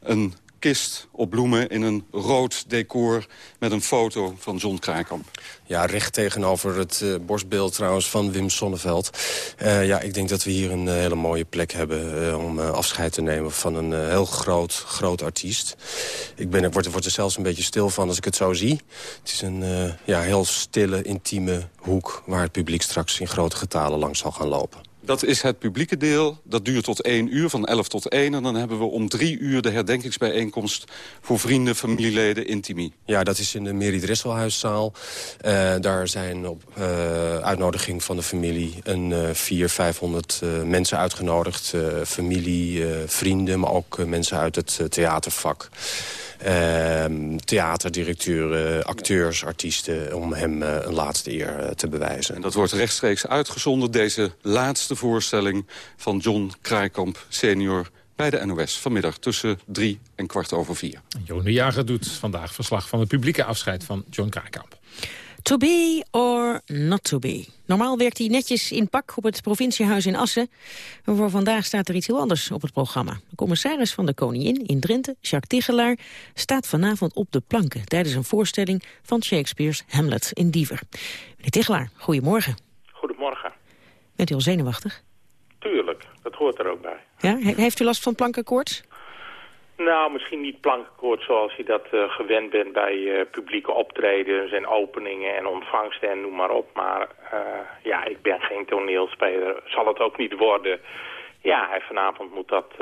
Een kist op bloemen in een rood decor... met een foto van John Kraaikamp. Ja, recht tegenover het uh, borstbeeld trouwens van Wim Sonneveld. Uh, ja, ik denk dat we hier een uh, hele mooie plek hebben om afscheid te nemen van een heel groot, groot artiest. Ik, ben, word, word er zelfs een beetje stil van als ik het zo zie. Het is een ja, heel stille, intieme hoek waar het publiek straks in grote getalen langs zal gaan lopen. Dat is het publieke deel. Dat duurt tot één uur, van 11 tot 1. En dan hebben we om drie uur de herdenkingsbijeenkomst... voor vrienden, familieleden, intimie. Ja, dat is in de Meri Dresselhuiszaal. Uh, daar zijn op uh, uitnodiging van de familie... een uh, 400, 500 mensen uitgenodigd. familie, vrienden, maar ook mensen uit het theatervak. Ehm, theaterdirecteuren, acteurs, artiesten... om hem eh, een laatste eer eh, te bewijzen. En dat wordt rechtstreeks uitgezonden, deze laatste voorstelling... van John Kraaikamp senior bij de NOS. Vanmiddag tussen drie en kwart over vier. Joon de Jager doet vandaag verslag van het publieke afscheid van John Kraaikamp. To be or not to be. Normaal werkt hij netjes in pak op het provinciehuis in Assen. Maar voor vandaag staat er iets heel anders op het programma. De commissaris van de Koningin in Drenthe, Jacques Tichelaar... staat vanavond op de planken tijdens een voorstelling van Shakespeare's Hamlet in Diever. Meneer Tichelaar, goedemorgen. Goedemorgen. Bent u al zenuwachtig? Tuurlijk, dat hoort er ook bij. Ja? Heeft u last van plankenkoorts? Nou, misschien niet plankenkoord zoals je dat uh, gewend bent bij uh, publieke optredens en openingen en ontvangsten en noem maar op. Maar uh, ja, ik ben geen toneelspeler. Zal het ook niet worden. Ja, en vanavond moet dat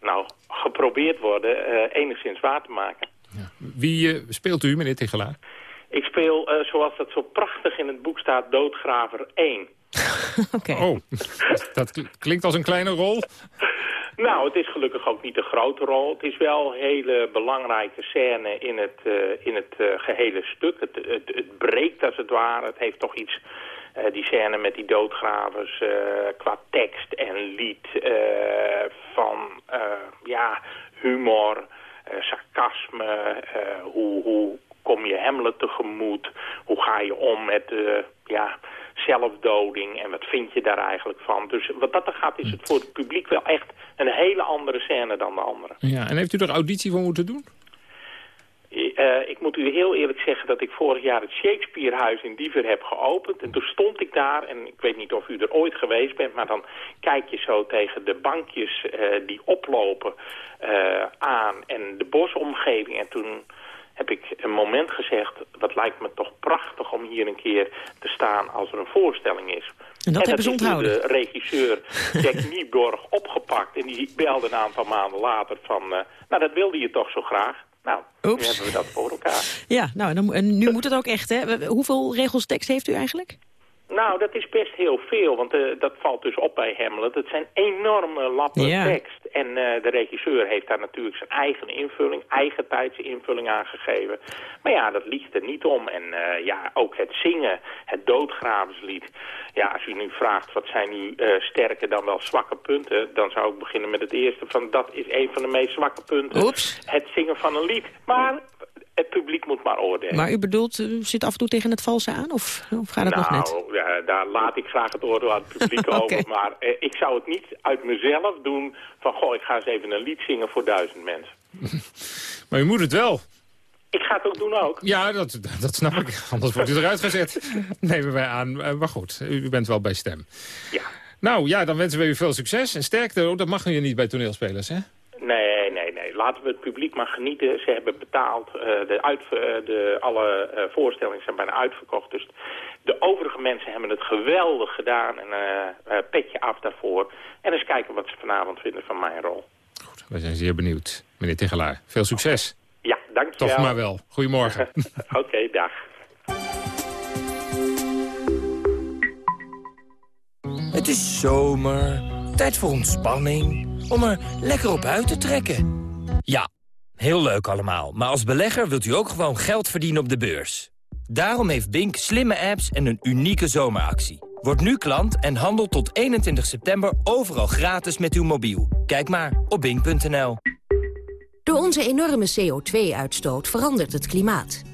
nou geprobeerd worden enigszins waar te maken. Ja. Wie speelt u, meneer Tegelaar? Ik speel, zoals dat zo prachtig in het boek staat, Doodgraver 1. Oké. Okay. Oh, dat klinkt als een kleine rol. Nou, het is gelukkig ook niet een grote rol. Het is wel een hele belangrijke scène in het, uh, in het uh, gehele stuk. Het, het, het, breekt als het ware. Het heeft toch iets, uh, die scène met die doodgravers, qua tekst en lied van ja, humor, sarcasme, hoe, hoe kom je Hamlet tegemoet, hoe ga je om met ja, zelfdoding en wat vind je daar eigenlijk van. Dus wat dat er gaat is het voor het publiek wel echt een hele andere scène dan de andere. Ja, en heeft u er auditie voor moeten doen? Uh, ik moet u heel eerlijk zeggen dat ik vorig jaar het Shakespearehuis in Diever heb geopend. En toen stond ik daar, en ik weet niet of u er ooit geweest bent... maar dan kijk je zo tegen de bankjes uh, die oplopen uh, aan en de bosomgeving. En toen heb ik een moment gezegd... dat lijkt me toch prachtig om hier een keer te staan als er een voorstelling is. En dat hebben ze onthouden. de regisseur Jack Nieborg opgepakt. En die belde een aantal maanden later van... Uh, nou, dat wilde je toch zo graag. Nou, Oeps. nu hebben we dat voor elkaar. Ja, nou, en, en nu moet het ook echt, hè? Hoeveel regels tekst heeft u eigenlijk? Nou, dat is best heel veel, want uh, dat valt dus op bij Hamlet. Het zijn enorme lappen ja. tekst. En uh, de regisseur heeft daar natuurlijk zijn eigen invulling, eigen tijdse invulling aan gegeven. Maar ja, dat liegt er niet om. En uh, ja, ook het zingen, het doodgravenslied. Ja, als u nu vraagt wat zijn nu sterke dan wel zwakke punten... dan zou ik beginnen met het eerste van dat is een van de meest zwakke punten. Oeps. Het zingen van een lied. Maar het publiek moet maar oordelen. Maar u bedoelt, u zit af en toe tegen het valse aan? Of, of gaat het nou, nog net? Nou, ja, daar laat ik graag het oordeel aan het publiek okay. over. Maar eh, ik zou het niet uit mezelf doen van... goh, ik ga eens even een lied zingen voor duizend mensen. maar u moet het wel. Ik ga het ook doen ook. Ja, dat, dat snap ik. Anders wordt u eruit gezet. Nemen wij aan. Maar goed, u bent wel bij stem. Ja. Nou ja, dan wensen we u veel succes en sterkte. Dat mag je niet bij toneelspelers, hè? Nee, nee, nee. Laten we het publiek maar genieten. Ze hebben betaald. Uh, de uit, uh, de, alle uh, voorstellingen zijn bijna uitverkocht. Dus de overige mensen hebben het geweldig gedaan. En petje af daarvoor. En eens kijken wat ze vanavond vinden van mijn rol. Goed, wij zijn zeer benieuwd. Meneer Tegelaar, veel succes. Ja, dankjewel. Toch maar wel. Goedemorgen. Oké, okay, dag. Het is zomer. Tijd voor ontspanning. Om er lekker op uit te trekken. Ja, heel leuk allemaal. Maar als belegger wilt u ook gewoon geld verdienen op de beurs. Daarom heeft Bink slimme apps en een unieke zomeractie. Word nu klant en handel tot 21 september overal gratis met uw mobiel. Kijk maar op bink.nl. Door onze enorme CO2-uitstoot verandert het klimaat.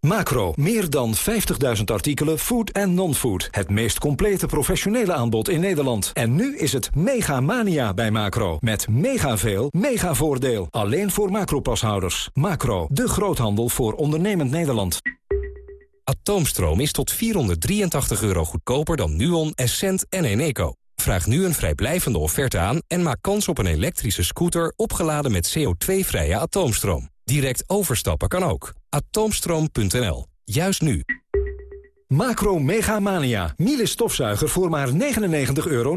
Macro, meer dan 50.000 artikelen, food en non-food. Het meest complete professionele aanbod in Nederland. En nu is het mega mania bij Macro. Met mega veel, mega voordeel. Alleen voor Macro-pashouders. Macro, de groothandel voor ondernemend Nederland. Atoomstroom is tot 483 euro goedkoper dan Nuon, Essent en Eneco. Vraag nu een vrijblijvende offerte aan en maak kans op een elektrische scooter opgeladen met CO2-vrije atoomstroom. Direct overstappen kan ook. Atoomstroom.nl. Juist nu. Macro Mega Mania. Miele stofzuiger voor maar 99,99 euro.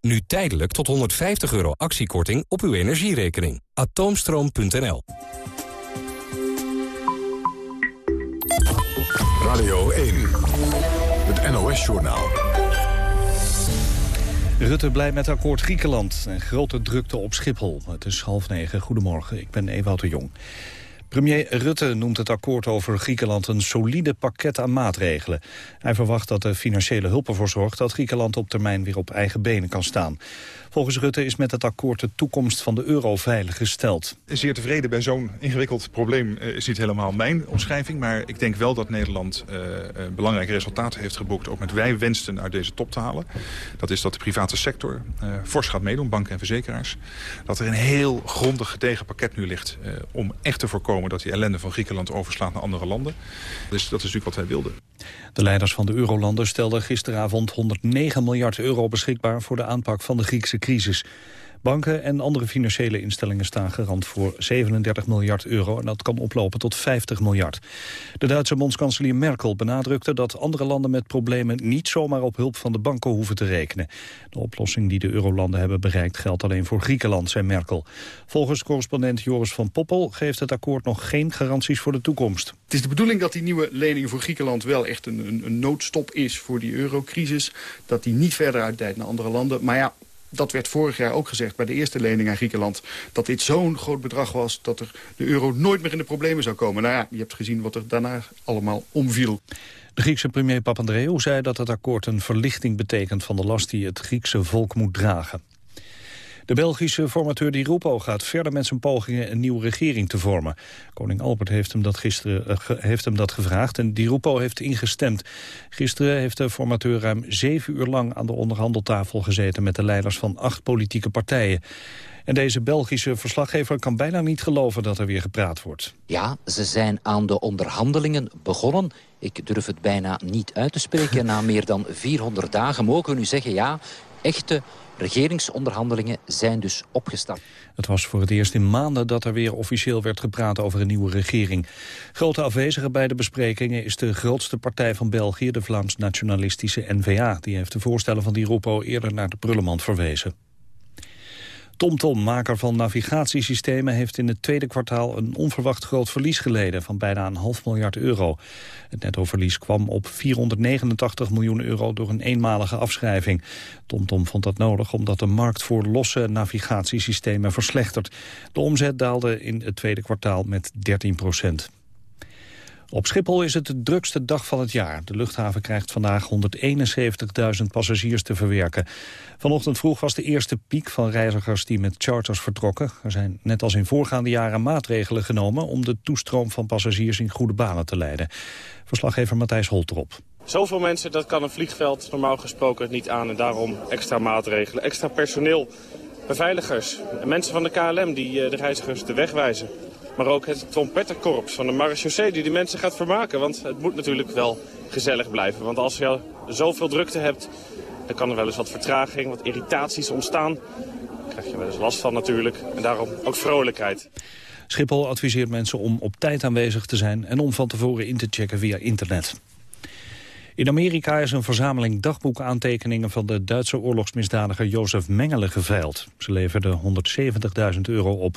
Nu tijdelijk tot 150 euro actiekorting op uw energierekening. Atoomstroom.nl. Radio 1. Het NOS-journaal. Rutte blij met akkoord Griekenland en grote drukte op Schiphol. Het is half negen. Goedemorgen, ik ben Ewout de Jong. Premier Rutte noemt het akkoord over Griekenland een solide pakket aan maatregelen. Hij verwacht dat de financiële hulp ervoor zorgt dat Griekenland op termijn weer op eigen benen kan staan. Volgens Rutte is met het akkoord de toekomst van de euro veiliggesteld. Zeer tevreden bij zo'n ingewikkeld probleem uh, is niet helemaal mijn omschrijving. Maar ik denk wel dat Nederland uh, belangrijke resultaten heeft geboekt. Ook met wij wensten uit deze top te halen. Dat is dat de private sector uh, fors gaat meedoen, banken en verzekeraars. Dat er een heel grondig gedegen pakket nu ligt om echt te voorkomen dat die ellende van Griekenland overslaat naar andere landen. Dus dat is natuurlijk wat wij wilden. De leiders van de eurolanden stelden gisteravond 109 miljard euro beschikbaar voor de aanpak van de Griekse crisis. Banken en andere financiële instellingen staan garant voor 37 miljard euro... en dat kan oplopen tot 50 miljard. De Duitse bondskanselier Merkel benadrukte dat andere landen met problemen... niet zomaar op hulp van de banken hoeven te rekenen. De oplossing die de eurolanden hebben bereikt geldt alleen voor Griekenland, zei Merkel. Volgens correspondent Joris van Poppel geeft het akkoord nog geen garanties voor de toekomst. Het is de bedoeling dat die nieuwe lening voor Griekenland wel echt een, een, een noodstop is voor die eurocrisis. Dat die niet verder uitdijt naar andere landen. Maar ja, dat werd vorig jaar ook gezegd bij de eerste lening aan Griekenland... dat dit zo'n groot bedrag was dat er de euro nooit meer in de problemen zou komen. Nou ja, je hebt gezien wat er daarna allemaal omviel. De Griekse premier Papandreou zei dat het akkoord een verlichting betekent van de last die het Griekse volk moet dragen. De Belgische formateur Di Rupo gaat verder met zijn pogingen een nieuwe regering te vormen. Koning Albert heeft hem dat gisteren uh, heeft hem dat gevraagd en Di Rupo heeft ingestemd. Gisteren heeft de formateur ruim zeven uur lang aan de onderhandeltafel gezeten met de leiders van acht politieke partijen. En deze Belgische verslaggever kan bijna niet geloven dat er weer gepraat wordt. Ja, ze zijn aan de onderhandelingen begonnen. Ik durf het bijna niet uit te spreken. Na meer dan 400 dagen mogen we nu zeggen... ja, echte regeringsonderhandelingen zijn dus opgestart. Het was voor het eerst in maanden dat er weer officieel werd gepraat over een nieuwe regering. Grote afwezige bij de besprekingen is de grootste partij van België, de Vlaams-nationalistische N-VA. Die heeft de voorstellen van die Roepo eerder naar de prullenmand verwezen. TomTom, maker van navigatiesystemen, heeft in het tweede kwartaal een onverwacht groot verlies geleden van bijna een half miljard euro. Het nettoverlies kwam op 489 miljoen euro door een eenmalige afschrijving. TomTom vond dat nodig omdat de markt voor losse navigatiesystemen verslechtert. De omzet daalde in het tweede kwartaal met 13 procent. Op Schiphol is het de drukste dag van het jaar. De luchthaven krijgt vandaag 171.000 passagiers te verwerken. Vanochtend vroeg was de eerste piek van reizigers die met charters vertrokken. Er zijn net als in voorgaande jaren maatregelen genomen... om de toestroom van passagiers in goede banen te leiden. Verslaggever Matthijs Holterop. Zoveel mensen, dat kan een vliegveld normaal gesproken niet aan. En daarom extra maatregelen, extra personeel, beveiligers. En mensen van de KLM die eh, de reizigers de weg wijzen. Maar ook het trompettenkorps van de marechaussee die die mensen gaat vermaken. Want het moet natuurlijk wel gezellig blijven. Want als je zoveel drukte hebt, dan kan er wel eens wat vertraging, wat irritaties ontstaan. Daar krijg je wel eens last van natuurlijk. En daarom ook vrolijkheid. Schiphol adviseert mensen om op tijd aanwezig te zijn... en om van tevoren in te checken via internet. In Amerika is een verzameling dagboekaantekeningen van de Duitse oorlogsmisdadiger Jozef Mengele geveild. Ze leverden 170.000 euro op.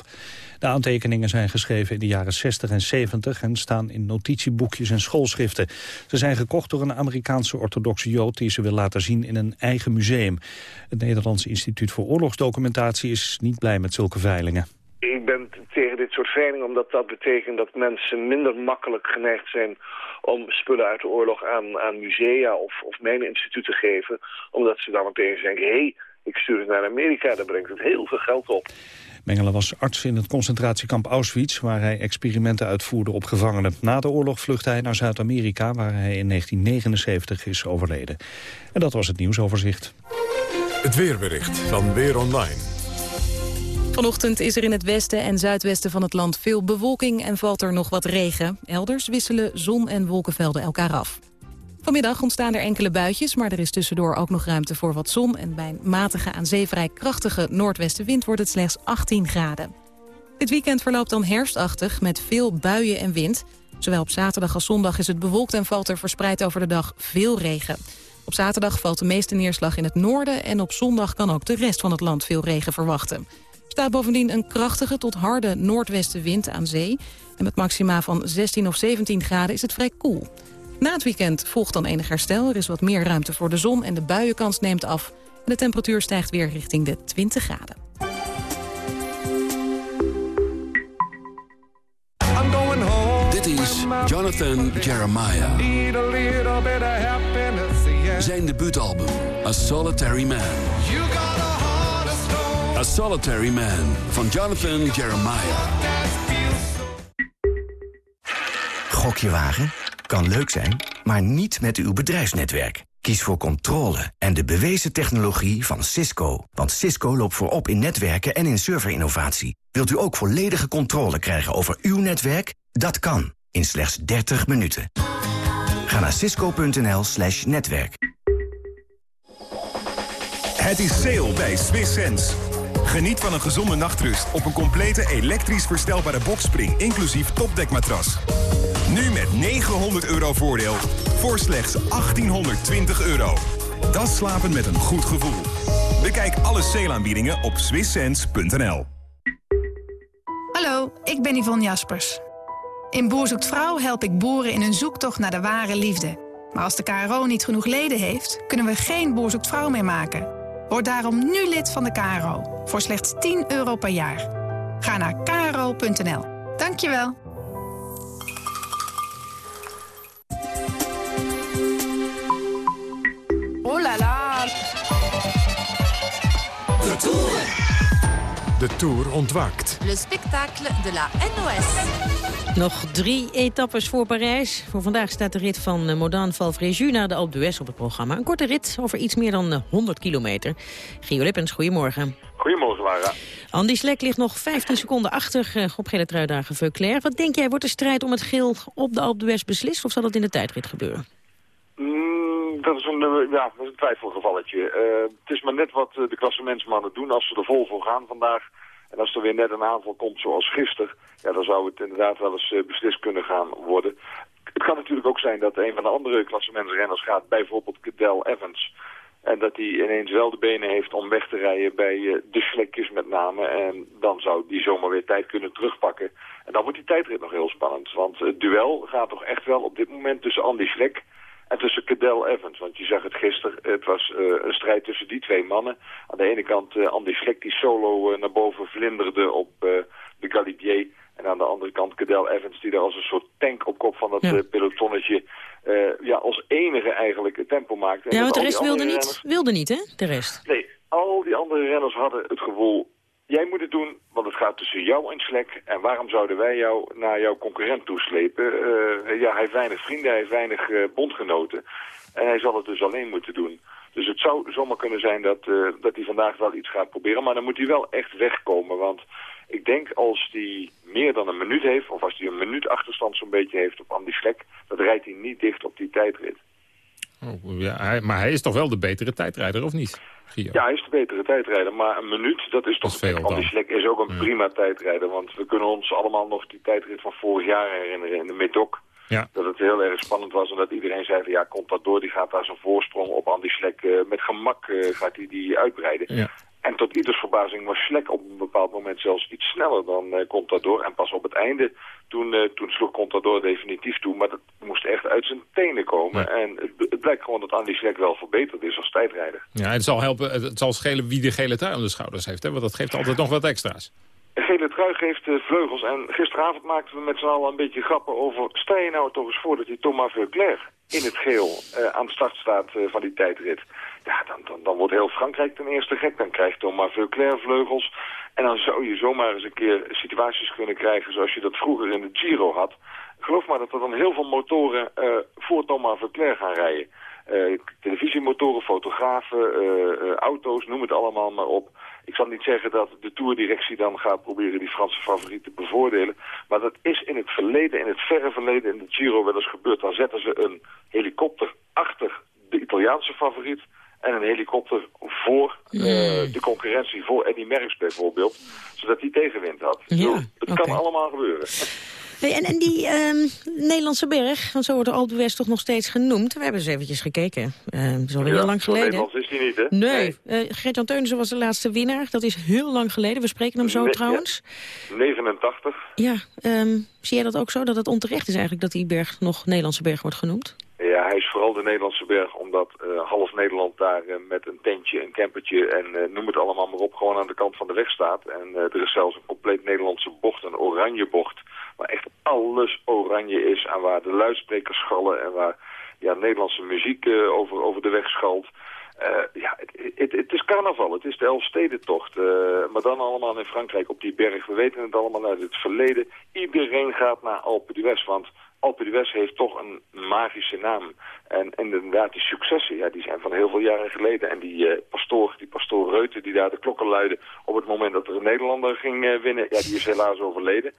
De aantekeningen zijn geschreven in de jaren 60 en 70 en staan in notitieboekjes en schoolschriften. Ze zijn gekocht door een Amerikaanse orthodoxe jood die ze wil laten zien in een eigen museum. Het Nederlands Instituut voor Oorlogsdocumentatie is niet blij met zulke veilingen. Ik ben soort veilingen omdat dat betekent dat mensen minder makkelijk geneigd zijn om spullen uit de oorlog aan, aan musea of, of instituten te geven. Omdat ze dan opeens denken, hé, hey, Ik stuur het naar Amerika, daar brengt het heel veel geld op. Mengele was arts in het concentratiekamp Auschwitz... waar hij experimenten uitvoerde op gevangenen. Na de oorlog vluchtte hij naar Zuid-Amerika... waar hij in 1979 is overleden. En dat was het nieuwsoverzicht. Het weerbericht van Weer Online. Vanochtend is er in het westen en zuidwesten van het land veel bewolking en valt er nog wat regen. Elders wisselen zon en wolkenvelden elkaar af. Vanmiddag ontstaan er enkele buitjes, maar er is tussendoor ook nog ruimte voor wat zon. En bij een matige aan zee vrij krachtige noordwestenwind wordt het slechts 18 graden. Dit weekend verloopt dan herfstachtig met veel buien en wind. Zowel op zaterdag als zondag is het bewolkt en valt er verspreid over de dag veel regen. Op zaterdag valt de meeste neerslag in het noorden... en op zondag kan ook de rest van het land veel regen verwachten staat bovendien een krachtige tot harde noordwestenwind aan zee. En met maxima van 16 of 17 graden is het vrij koel. Na het weekend volgt dan enig herstel. Er is wat meer ruimte voor de zon en de buienkans neemt af. En de temperatuur stijgt weer richting de 20 graden. Dit is Jonathan Jeremiah. Zijn debuutalbum, A Solitary Man. Solitary Man van Jonathan Jeremiah. Gokje wagen? Kan leuk zijn, maar niet met uw bedrijfsnetwerk. Kies voor controle en de bewezen technologie van Cisco. Want Cisco loopt voorop in netwerken en in serverinnovatie. Wilt u ook volledige controle krijgen over uw netwerk? Dat kan, in slechts 30 minuten. Ga naar cisco.nl slash netwerk. Het is sale bij Swiss Sense. Geniet van een gezonde nachtrust op een complete elektrisch verstelbare bokspring, inclusief topdekmatras. Nu met 900 euro voordeel voor slechts 1820 euro. Dat slapen met een goed gevoel. Bekijk alle sale op swisssense.nl. Hallo, ik ben Yvonne Jaspers. In Boer zoekt Vrouw help ik boeren in hun zoektocht naar de ware liefde. Maar als de KRO niet genoeg leden heeft, kunnen we geen Boer zoekt Vrouw meer maken... Word daarom nu lid van de KRO voor slechts 10 euro per jaar. Ga naar kro.nl. Dankjewel. Oh la la. De Tour. Ontwaakt. Le spectacle de la NOS. Nog drie etappes voor Parijs. Voor vandaag staat de rit van eh, Modan Valfréjus naar de Alpe d'Huez op het programma. Een korte rit over iets meer dan 100 eh, kilometer. Gio Lippens, goedemorgen. Goedemorgen, Lara. Andy Slek ligt nog 15 seconden achter uh, op gele truidagen Veuclair. Wat denk jij, wordt de strijd om het geel op de Alpe d'Huez beslist... of zal dat in de tijdrit gebeuren? Dat, is een, ja, dat is een twijfelgevalletje. het is maar net wat de klassementsmannen doen als ze er vol voor gaan vandaag... En als er weer net een aanval komt zoals gisteren, ja, dan zou het inderdaad wel eens beslist kunnen gaan worden. Het kan natuurlijk ook zijn dat een van de andere klassementsrenners gaat, bijvoorbeeld Cadel Evans. En dat hij ineens wel de benen heeft om weg te rijden bij de vlekjes met name. En dan zou die zomaar weer tijd kunnen terugpakken. En dan wordt die tijdrit nog heel spannend. Want het duel gaat toch echt wel op dit moment tussen Andy Vlek en tussen Cadel Evans, want je zag het gisteren, het was uh, een strijd tussen die twee mannen. Aan de ene kant uh, Andy Fleck die solo uh, naar boven vlinderde op de Galibier. En aan de andere kant Cadel Evans die daar als een soort tank op kop van dat ja. pelotonnetje... ja, als enige eigenlijk het tempo maakte. En ja, want de rest wilde niet, wilde niet, hè? De rest. Nee, al die andere renners hadden het gevoel Jij moet het doen, want het gaat tussen jou en Slek. En waarom zouden wij jou naar jouw concurrent toeslepen? Uh, ja, hij heeft weinig vrienden, hij heeft weinig uh, bondgenoten. En hij zal het dus alleen moeten doen. Dus het zou zomaar kunnen zijn dat, uh, dat hij vandaag wel iets gaat proberen. Maar dan moet hij wel echt wegkomen. Want ik denk als hij meer dan een minuut heeft... of als hij een minuut achterstand zo'n beetje heeft op Andy Slek... dat rijdt hij niet dicht op die tijdrit. Oh, ja, hij, maar hij is toch wel de betere tijdrijder, of niet? Ja, hij is de betere tijdrijder. Maar een minuut, dat is toch... Veel Slek is ook een prima tijdrijder. Want we kunnen ons allemaal nog die tijdrit van vorig jaar herinneren in de Medoc. Ja. Dat het heel erg spannend was en dat iedereen zei van ja, komt dat door, die gaat daar zijn voorsprong op Andy Slek. Uh, met gemak uh, gaat hij die uitbreiden. Ja. En tot ieders verbazing was Slek op een bepaald moment zelfs iets sneller dan uh, Contador. En pas op het einde, toen, uh, toen sloeg Contador definitief toe. Maar dat moest echt uit zijn tenen komen. En het, het, blijkt gewoon dat Andy Slek wel verbeterd is als tijdrijder. Ja, het zal, helpen, het zal schelen wie de gele trui om de schouders heeft. Hè? Want dat geeft altijd nog wat extra's. Een gele trui geeft uh, vleugels. En gisteravond maakten we met z'n allen een beetje grappen over... stel je nou toch eens voor dat die Thomas Veuclair in het geel aan de start staat van die tijdrit. Ja, dan, dan, dan, wordt heel Frankrijk ten eerste gek. Dan krijgt Thomas Veuclair vleugels. En dan zou je zomaar eens een keer situaties kunnen krijgen zoals je dat vroeger in de Giro had. Geloof maar dat er dan heel veel motoren voor Thomas Veuclair gaan rijden. televisiemotoren, fotografen, auto's, noem het allemaal maar op. Ik zal niet zeggen dat de toerdirectie dan gaat proberen die Franse favoriet te bevoordelen. Maar dat is in het verleden, in het verre verleden, in de Giro wel eens gebeurd. Dan zetten ze een helikopter achter de Italiaanse favoriet en een helikopter voor uh, de concurrentie, voor Eddie Merckx bijvoorbeeld, zodat hij tegenwind had. Ja, het okay. kan allemaal gebeuren. Hey, en, en die uh, Nederlandse berg, want zo wordt de d'Huez toch nog steeds genoemd. We hebben eens eventjes gekeken. Uh, dat is ja, heel lang geleden. Nederlands is die niet, hè? Nee. nee. Uh, Gert-Jan Teunissen was de laatste winnaar. Dat is heel lang geleden. We spreken hem zo trouwens. Ja. 89. Ja, um, zie jij dat ook zo? Dat het onterecht is eigenlijk dat die berg nog Nederlandse berg wordt genoemd? Is vooral de Nederlandse berg omdat uh, half Nederland daar uh, met een tentje, een campertje en uh, noem het allemaal maar op gewoon aan de kant van de weg staat. En er is zelfs een compleet Nederlandse bocht, een oranje bocht, waar echt alles oranje is en waar de luidsprekers schallen en waar ja, Nederlandse muziek over, over de weg schalt. ja, het, is carnaval, het is de Elfstedentocht, maar dan allemaal in Frankrijk op die berg. We weten het allemaal uit het verleden. Iedereen gaat naar Alpe d'Huez, want Alpe d'Huez heeft toch een magische naam. En, en inderdaad, die successen, ja, die zijn van heel veel jaren geleden. En die uh, pastoor, die pastoor Reuten, die daar de klokken luidde... op het moment dat er een Nederlander ging uh, winnen, ja, die is helaas overleden.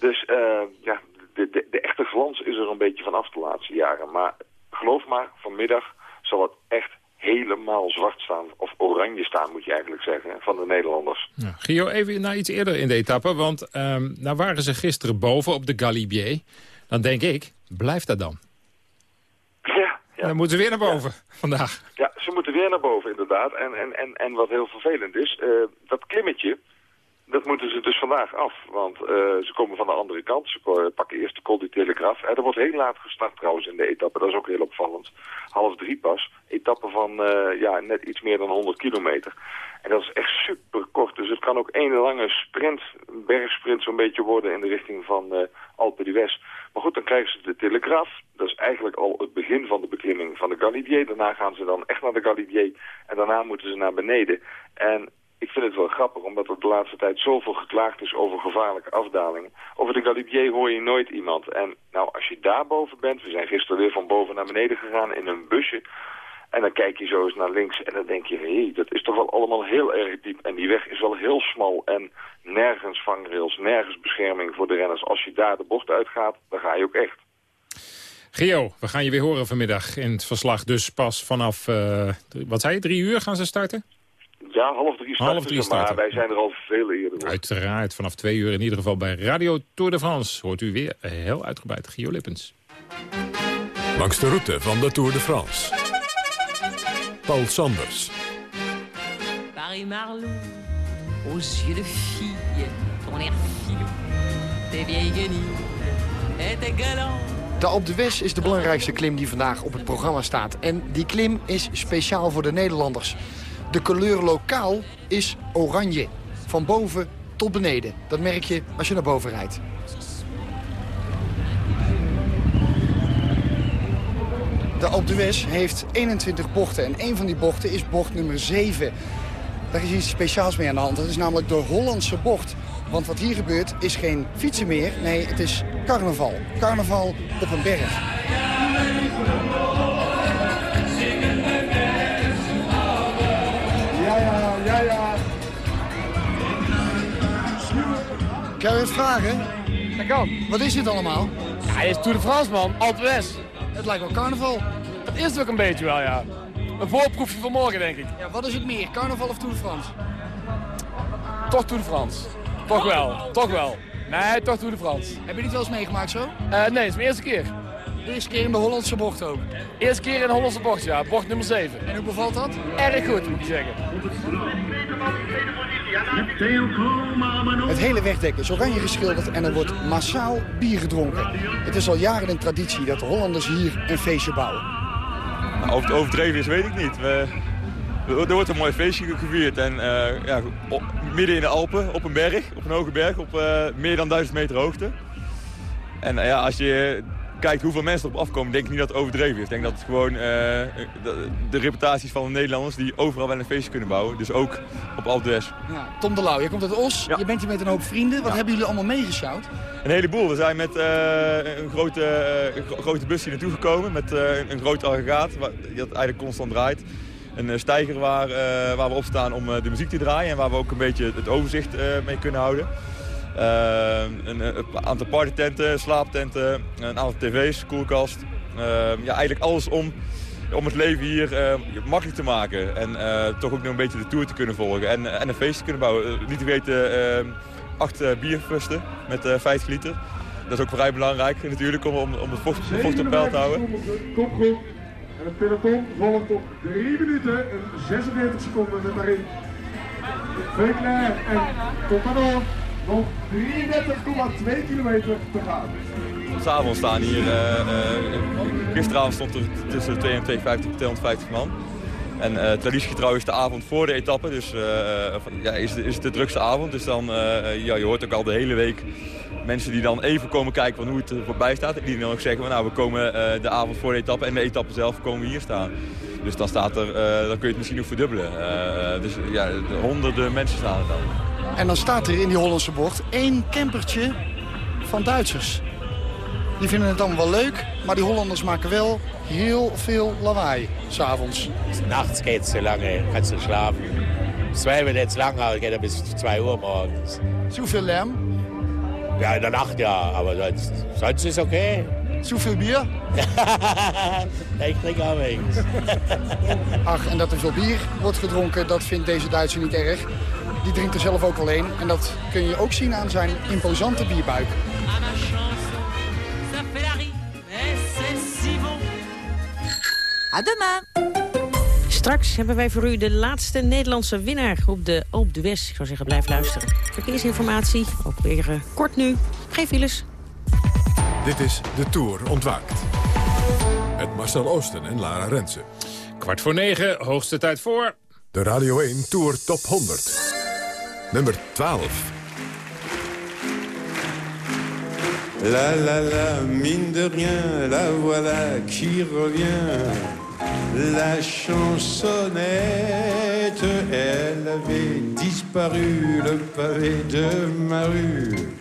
Dus uh, ja, de, de, de, echte glans is er een beetje vanaf de laatste jaren. Maar geloof maar, vanmiddag zal het echt helemaal zwart staan. Of oranje staan, moet je eigenlijk zeggen, van de Nederlanders. Ja, Gio, even naar iets eerder in de etappe. Want um, nou waren ze gisteren boven op de Galibier... Dan denk ik, blijft dat dan? Ja. ja. Dan moeten ze weer naar boven ja. vandaag. Ja, ze moeten weer naar boven inderdaad. En, en, en, en wat heel vervelend is, uh, dat klimmetje, dat moeten ze dus vandaag af. Want uh, ze komen van de andere kant. Ze pakken eerst de Col du Telegraaf. Er wordt heel laat gestart trouwens in de etappe. Dat is ook heel opvallend. Half drie pas. Etappe van uh, ja, net iets meer dan 100 kilometer. En dat is echt super kort. Dus het kan ook één lange sprint, bergsprint zo'n beetje worden in de richting van uh, Alpe d'Huez. Maar goed, dan krijgen ze de Telegraaf. Dat is eigenlijk al het begin van de beklimming van de Galibier. Daarna gaan ze dan echt naar de Galibier. En daarna moeten ze naar beneden. En ik vind het wel grappig, omdat er de laatste tijd zoveel geklaagd is over gevaarlijke afdalingen. Over de Galibier hoor je nooit iemand. En nou, als je daar boven bent, we zijn gisteren weer van boven naar beneden gegaan in een busje. En dan kijk je zo eens naar links en dan denk je, hé, hey, dat is toch wel allemaal heel erg diep. En die weg is wel heel smal en nergens vangrails, nergens bescherming voor de renners. Als je daar de bocht uitgaat, dan ga je ook echt. Gio, we gaan je weer horen vanmiddag in het verslag. Dus pas vanaf, uh, wat zei je, drie uur gaan ze starten? Ja, half drie starten, half drie starten. maar wij zijn er al veel eerder. Uiteraard, vanaf twee uur in ieder geval bij Radio Tour de France. Hoort u weer heel uitgebreid Gio Lippens. Langs de route van de Tour de France. Paul Sanders. Paris Marlou, aux yeux de fille, ton air filou, tes vieilles guenilles, et tes galants. De Alpe d'Huez is de belangrijkste klim die vandaag op het programma staat. En die klim is speciaal voor de Nederlanders. De kleur lokaal is oranje. Van boven tot beneden. Dat merk je als je naar boven rijdt. De Alpe heeft 21 bochten en een van die bochten is bocht nummer 7. Daar is iets speciaals mee aan de hand. Dat is namelijk de Hollandse bocht. Want wat hier gebeurt is geen fietsen meer. Nee, het is carnaval. Carnaval op een berg. Kan je het vragen? Dat kan. Wat is dit allemaal? Ja, dit is Tour de France, man. Alpe. Het lijkt wel carnaval. Het is het ook een beetje wel, ja. Een voorproefje van morgen, denk ik. Ja, wat is het meer? Carnaval of Tour de France? Toch Tour de France. Toch wel, toch wel. Nee, toch Tour de France. Heb je niet wel eens meegemaakt zo? Uh, nee, het is mijn eerste keer. De eerste keer in de Hollandse bocht ook? Eerste keer in de Hollandse bocht, ja. Bocht nummer 7. En hoe bevalt dat? Erg goed, moet ik zeggen. Het hele wegdek is oranje geschilderd en er wordt massaal bier gedronken. Het is al jaren een traditie dat de Hollanders hier een feestje bouwen. Nou, of het overdreven is, weet ik niet. We, er wordt een mooi feestje gevierd. En ja, midden in de Alpen, op een berg, op een hoge berg, op meer dan 1000 meter hoogte. En ja, als je kijkt hoeveel mensen erop afkomen, denk ik niet dat het overdreven is. Ik denk dat het gewoon uh, de, reputaties van de Nederlanders die overal wel een feestje kunnen bouwen. Dus ook op Alpe Ja, Tom de Lauw, je komt uit Os, je bent hier met een hoop vrienden. Wat hebben jullie allemaal meegesjouwd? Een heleboel. We zijn met uh, een, grote, uh, grote bus hier naartoe gekomen met een groot aggregaat dat eigenlijk constant draait. Een stijger waar, waar we op staan om de muziek te draaien en waar we ook een beetje het overzicht mee kunnen houden. Eh, een, een, aantal partytenten, slaaptenten, een aantal tv's, koelkast. Eh, ja, eigenlijk alles om, om het leven hier eh, makkelijk te maken. En toch ook nog een beetje de tour te kunnen volgen. En, en een feest te kunnen bouwen. niet te vergeten acht bierfusten met 50 liter. Dat is ook vrij belangrijk natuurlijk om, om, het vocht, vocht op peil te houden. Kopgroep. En het peloton volgt op 3 minuten en 46 seconden met daarin Veuclair en Contador. Nog 33,2 kilometer te gaan. S'avonds staan hier, uh, gisteravond stond er tussen 2 en 250, 250 man. En uh, is de avond voor de etappe, dus ja, is, is het de drukste avond. Dus dan, ja, je hoort ook al de hele week mensen die dan even komen kijken van hoe het voorbij staat. Die dan ook zeggen, nou we komen de avond voor de etappe en de etappe zelf komen we hier staan. Dus dan, staat er, dan kun je het misschien nog verdubbelen. dus ja, honderden mensen staan er dan. En dan staat er in die Hollandse bocht één campertje van Duitsers. Die vinden het allemaal wel leuk, maar die Hollanders maken wel heel veel lawaai s'avonds. Nachts geht es zu lange, kannst du schlafen. Zwei wird jetzt lang, aber geht bis 2 Uhr morgens. Zu viel Lärm? Ja, in der Nacht ja, aber sonst, sonst ist okay. Zu veel bier? ik drink al niks. Ach, en dat er veel bier wordt gedronken, dat vindt deze Duitser niet erg. Die drinkt er zelf ook wel een. En dat kun je ook zien aan zijn imposante bierbuik. À demain. Straks hebben wij voor u de laatste Nederlandse winnaar op de Alpe d'Huez. Ik zou zeggen, blijf luisteren. Verkeersinformatie, ook weer uh, kort nu. Geen files. Dit is De Tour Ontwaakt. Met Marcel Oosten en Lara Rensen. Kwart voor negen, hoogste tijd voor... De Radio 1 Tour Top 100. Nummer 12. La la la, mine de rien, la voilà qui revient. La chansonnette, elle avait disparu, le pavé de ma rue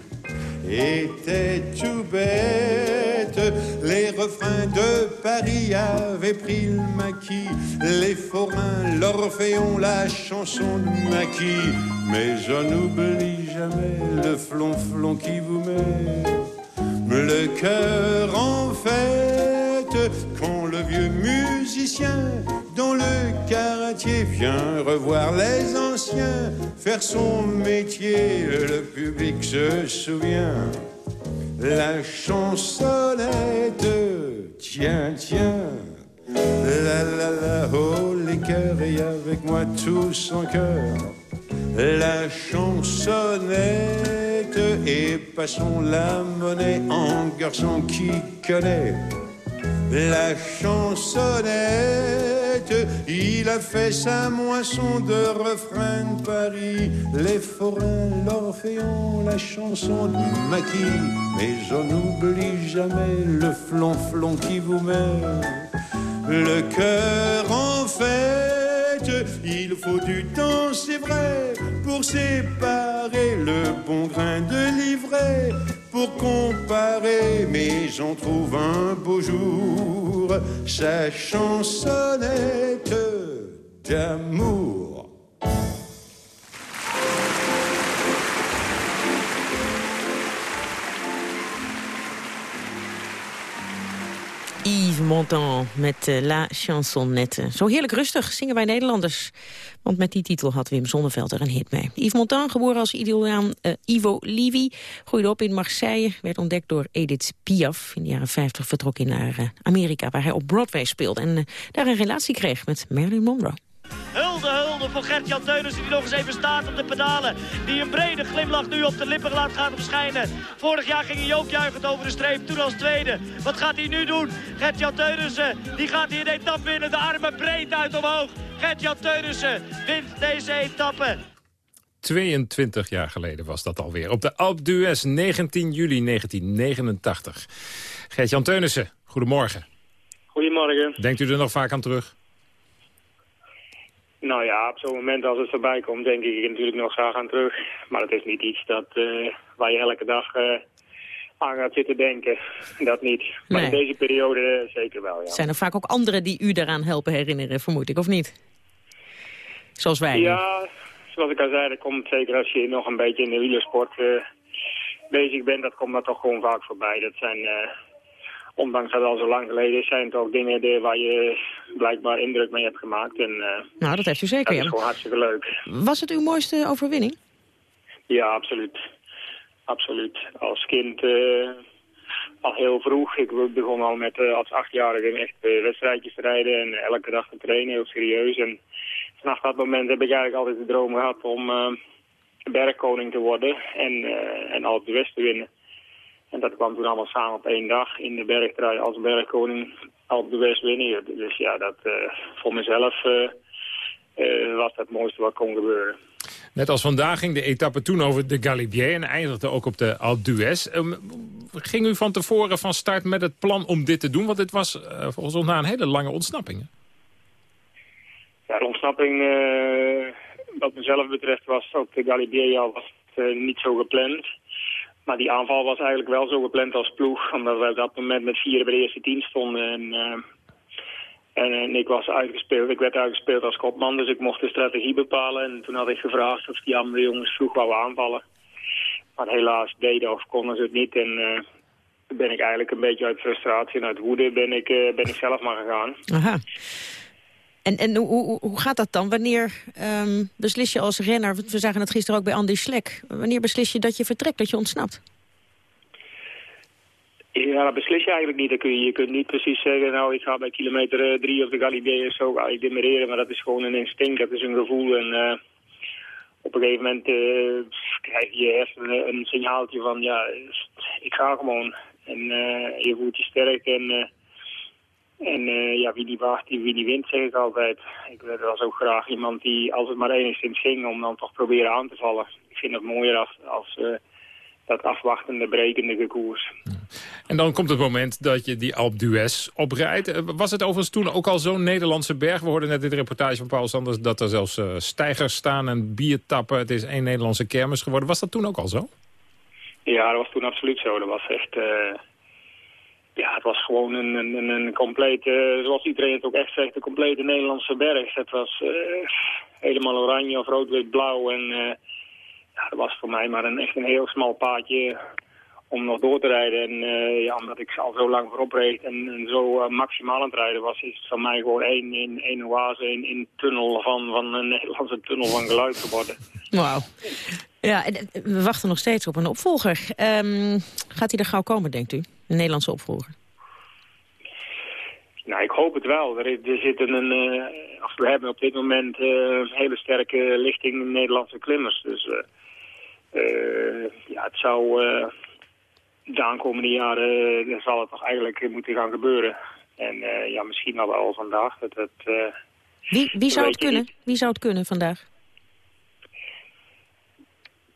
était tout bête. Les refrains de Paris avaient pris le maquis. Les forains, l'orphéon, la chanson de maquis. Mais je n'oublie jamais le flonflon qui vous met le cœur en fête quand le vieux musicien dans le quartier vient revoir les anciens faire son métier. Le public se souvient. La chansonnette, tiens, tiens. La la la, oh les cœurs, et avec moi tous en cœur. La chansonnette, et passons la monnaie en garçon qui connaît la chansonnette. Il a fait sa moisson de refrain de Paris, les forains, l'orphéon, la chanson de maquis. Mais on n'oublie jamais le flonflon qui vous met le cœur en fête. Il faut du temps, c'est vrai, pour séparer le bon grain de livret pour comparer, mais j'en trouve un beau jour, sa chansonnette d'amour. Yves Montand met uh, La Chansonnette. Zo heerlijk rustig zingen wij Nederlanders. Want met die titel had Wim Sonneveld er een hit mee. Yves Montand, geboren als Italiaan uh, Ivo Livi, groeide op in Marseille. Werd ontdekt door Edith Piaf. In de jaren 50 vertrok hij naar uh, Amerika, waar hij op Broadway speelde. En daar een relatie kreeg met Marilyn Monroe. Hulde, hulde voor Gert-Jan Teunissen die nog eens even staat op de pedalen. Die een brede glimlach nu op de lippen laat gaan verschijnen. Vorig jaar ging hij ook juichend over de streep, toen als tweede. Wat gaat hij nu doen? Gert-Jan Teunissen, die gaat hier de etappe winnen. De armen breed uit omhoog. Gert-Jan Teunissen wint deze etappe. 22 jaar geleden was dat alweer. Op de Alpe d'Huez, 19 juli 1989. Gert-Jan Teunissen, goedemorgen. Goedemorgen. Denkt u er nog vaak aan terug? Nou ja, op zo'n moment als het voorbij komt, denk ik er natuurlijk nog graag aan terug. Maar het is niet iets dat, uh, waar je elke dag uh, aan gaat zitten denken. Dat niet. Maar in deze periode uh, zeker wel, ja. Zijn er vaak ook anderen die u daaraan helpen herinneren, vermoed ik, of niet? Zoals wij. Ja, zoals ik al zei, dat komt zeker als je nog een beetje in de wielersport bezig bent. Dat komt dat toch gewoon vaak voorbij. Dat zijn ondanks dat het al zo lang geleden is, zijn het ook dingen waar je blijkbaar indruk mee hebt gemaakt. En, uh, nou, dat heeft u zeker, Dat is gewoon hartstikke leuk. Was het uw mooiste overwinning? Ja, absoluut. Absoluut. Als kind uh, al heel vroeg. Ik begon al met uh, als achtjarige echt wedstrijdjes te rijden en elke dag te trainen, heel serieus. En vanaf dat moment heb ik eigenlijk altijd de droom gehad om bergkoning te worden en, en al de West te winnen. En dat kwam toen allemaal samen op één dag in de bergtrui als bergkoning op de West winnen. Dus ja, dat, uh, voor mezelf uh, uh, was dat het mooiste wat kon gebeuren. Net als vandaag ging de etappe toen over de Galibier en eindigde ook op de Alpe d'Huez. Um, ging u van tevoren van start met het plan om dit te doen? Want dit was volgens ons na een hele lange ontsnapping. Ja, de ontsnapping wat mezelf betreft was op de Galibier al was niet zo gepland. Maar die aanval was eigenlijk wel zo gepland als ploeg. Omdat we op dat moment met vier bij de eerste tien stonden. En, uh, en, en, ik was uitgespeeld. Ik werd uitgespeeld als kopman. Dus ik mocht de strategie bepalen. En toen had ik gevraagd of die andere jongens vroeg wouden aanvallen. Maar helaas deden of konden ze het niet. En uh, ben ik eigenlijk een beetje uit frustratie en uit woede ben ik, uh, ben ik zelf maar gegaan. Aha. En, hoe, hoe gaat dat dan? Wanneer um, beslis je als renner, we zagen het gisteren ook bij Andy Schlek... wanneer beslis je dat je vertrekt, dat je ontsnapt? Ja, dat beslis je eigenlijk niet. Kun je, je kunt niet precies zeggen, nou ik ga bij kilometer drie of de Galibier zo ga ik demereren. Maar dat is gewoon een instinct, dat is een gevoel. En uh, op een gegeven moment uh, krijg je hersenen een signaaltje van, ja, ik ga gewoon. En uh, je voelt je sterk en... En uh, ja, wie die wacht, die, wie die wint, zeg ik altijd. Ik was ook graag iemand die, als het maar enigszins ging, om dan toch proberen aan te vallen. Ik vind het mooier als, als uh, dat afwachtende, brekende koers. En dan komt het moment dat je die d'Huez oprijdt. Was het overigens toen ook al zo'n Nederlandse berg? We hoorden net in de reportage van Paul Sanders dat er zelfs uh, stijgers staan en biertappen. Het is één Nederlandse kermis geworden. Was dat toen ook al zo? Ja, dat was toen absoluut zo. Dat was echt... Ja, het was gewoon een, een, een complete, zoals iedereen het ook echt zegt, een complete Nederlandse berg. Het was uh, helemaal oranje of rood, wit, blauw. En uh, ja, dat was voor mij maar een, echt een heel smal paadje om nog door te rijden. En uh, ja, omdat ik al zo lang voorop reed en, zo maximaal aan het rijden was, is het van mij gewoon één, één, één oase, één, tunnel van, van een Nederlandse tunnel van geluid geworden. Wauw. Ja, we wachten nog steeds op een opvolger. Um, gaat hij er gauw komen, denkt u? Een Nederlandse opvolger? Nou, ik hoop het wel. Er, er zit een, uh, we hebben op dit moment uh, een hele sterke lichting Nederlandse klimmers. Dus uh, ja, het zou de aankomende jaren zal het toch eigenlijk moeten gaan gebeuren. En ja, misschien al wel vandaag. Dat, dat, wie, wie zou het kunnen? Niet. Wie zou het kunnen vandaag?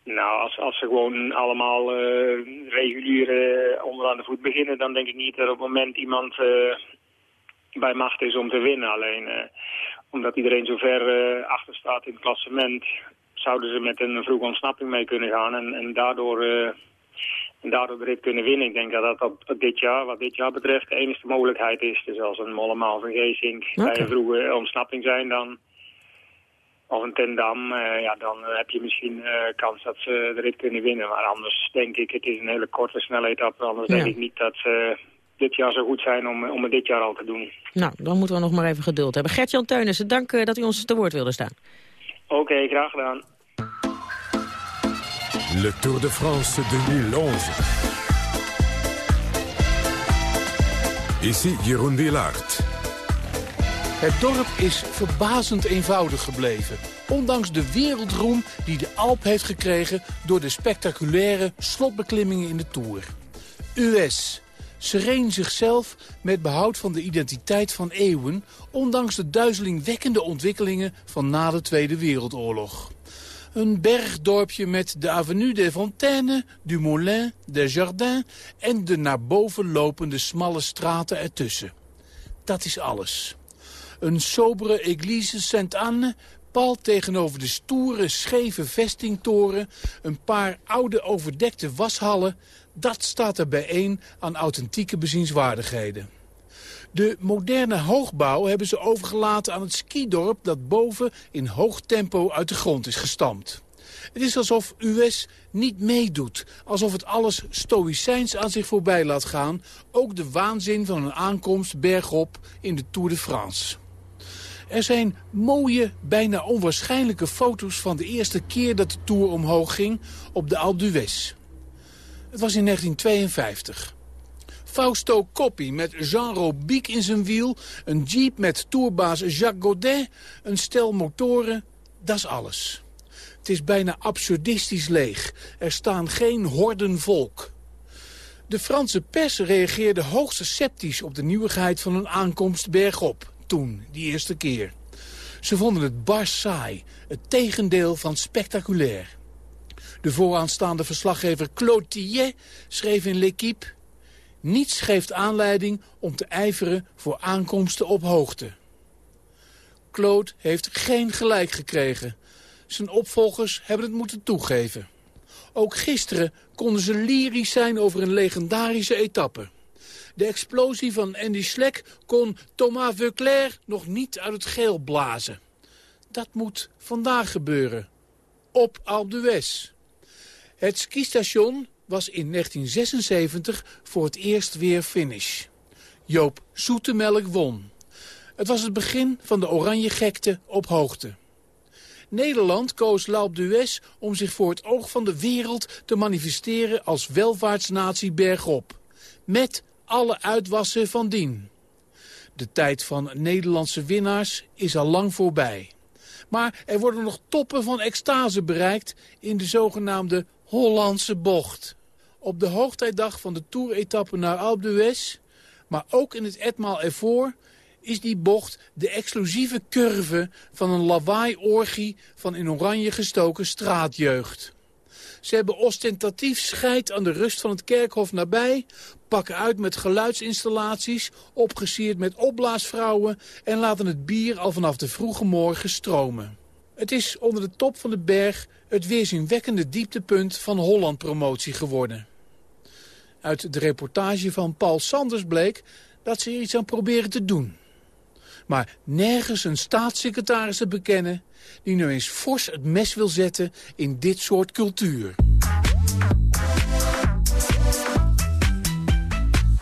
Nou, als, als ze gewoon allemaal uh, regulier uh, onderaan de voet beginnen... dan denk ik niet dat op het moment iemand uh, bij macht is om te winnen. Alleen omdat iedereen zo ver achter staat in het klassement... zouden ze met een vroege ontsnapping mee kunnen gaan... en, en daardoor, en daardoor de rit kunnen winnen. Ik denk dat dat op dit jaar, wat dit jaar betreft, de enige mogelijkheid is. Dus als een Mollemaal van Geesink okay. bij een vroege ontsnapping zijn... dan of een Tendam, uh, ja, dan heb je misschien uh, kans dat ze de rit kunnen winnen. Maar anders denk ik, het is een hele korte, snelle etappe. Anders ja. denk ik niet dat ze dit jaar zo goed zijn om, om het dit jaar al te doen. Nou, dan moeten we nog maar even geduld hebben. Gert-Jan Teunissen, dank uh, dat u ons te woord wilde staan. Oké, okay, graag gedaan. Le Tour de France 2011. Ici Jeroen Wielaert. Het dorp is verbazend eenvoudig gebleven. Ondanks de wereldroem die de Alp heeft gekregen... door de spectaculaire slotbeklimmingen in de Tour. US, sereen zichzelf met behoud van de identiteit van eeuwen... ondanks de duizelingwekkende ontwikkelingen van na de Tweede Wereldoorlog. Een bergdorpje met de Avenue des Fontaines, du Moulin, des Jardins... en de naar boven lopende smalle straten ertussen. Dat is alles. Een sobere Église Sainte-Anne pal tegenover de stoere, scheve vestingtoren... een paar oude overdekte washallen... dat staat er bijeen aan authentieke bezienswaardigheden. De moderne hoogbouw hebben ze overgelaten aan het skidorp... dat boven in hoog tempo uit de grond is gestampt. Het is alsof US niet meedoet. Alsof het alles stoïcijns aan zich voorbij laat gaan. Ook de waanzin van een aankomst bergop in de Tour de France. Er zijn mooie, bijna onwaarschijnlijke foto's van de eerste keer dat de Tour omhoog ging op de Alpe d'Huez. Het was in 1952. Fausto Coppi met Jean Robic in zijn wiel, een jeep met tourbaas Jacques Godet, een stel motoren, dat is alles. Het is bijna absurdistisch leeg. Er staan geen horden volk. De Franse pers reageerde hoogst sceptisch op de nieuwigheid van een aankomst bergop toen, die eerste keer. Ze vonden het bar saai, het tegendeel van spectaculair. De vooraanstaande verslaggever Claude Tillet schreef in L'Equipe... niets geeft aanleiding om te ijveren voor aankomsten op hoogte. Claude heeft geen gelijk gekregen. Zijn opvolgers hebben het moeten toegeven. Ook gisteren konden ze lyrisch zijn over een legendarische etappe. De explosie van Andy Schleck kon Thomas Veuclair nog niet uit het geel blazen. Dat moet vandaag gebeuren. Op Alpe. Het skistation was in 1976 voor het eerst weer finish. Joop Zoetemelk won. Het was het begin van de oranje gekte op hoogte. Nederland koos L'Alpe d'Huez om zich voor het oog van de wereld te manifesteren als welvaartsnatie bergop. Met alle uitwassen van dien. De tijd van Nederlandse winnaars is al lang voorbij. Maar er worden nog toppen van extase bereikt in de zogenaamde Hollandse bocht. Op de hoogtijdag van de toeretappe naar Alpe d'Huez, maar ook in het etmaal ervoor, is die bocht de explosieve curve van een lawaai-orgie van in oranje gestoken straatjeugd. Ze hebben ostentatief scheid aan de rust van het kerkhof nabij, pakken uit met geluidsinstallaties, opgesierd met opblaasvrouwen en laten het bier al vanaf de vroege morgen stromen. Het is onder de top van de berg het weerzinwekkende dieptepunt van Holland-promotie geworden. Uit de reportage van Paul Sanders bleek dat ze er iets aan proberen te doen. Maar nergens een staatssecretaris te bekennen die nu eens fors het mes wil zetten in dit soort cultuur.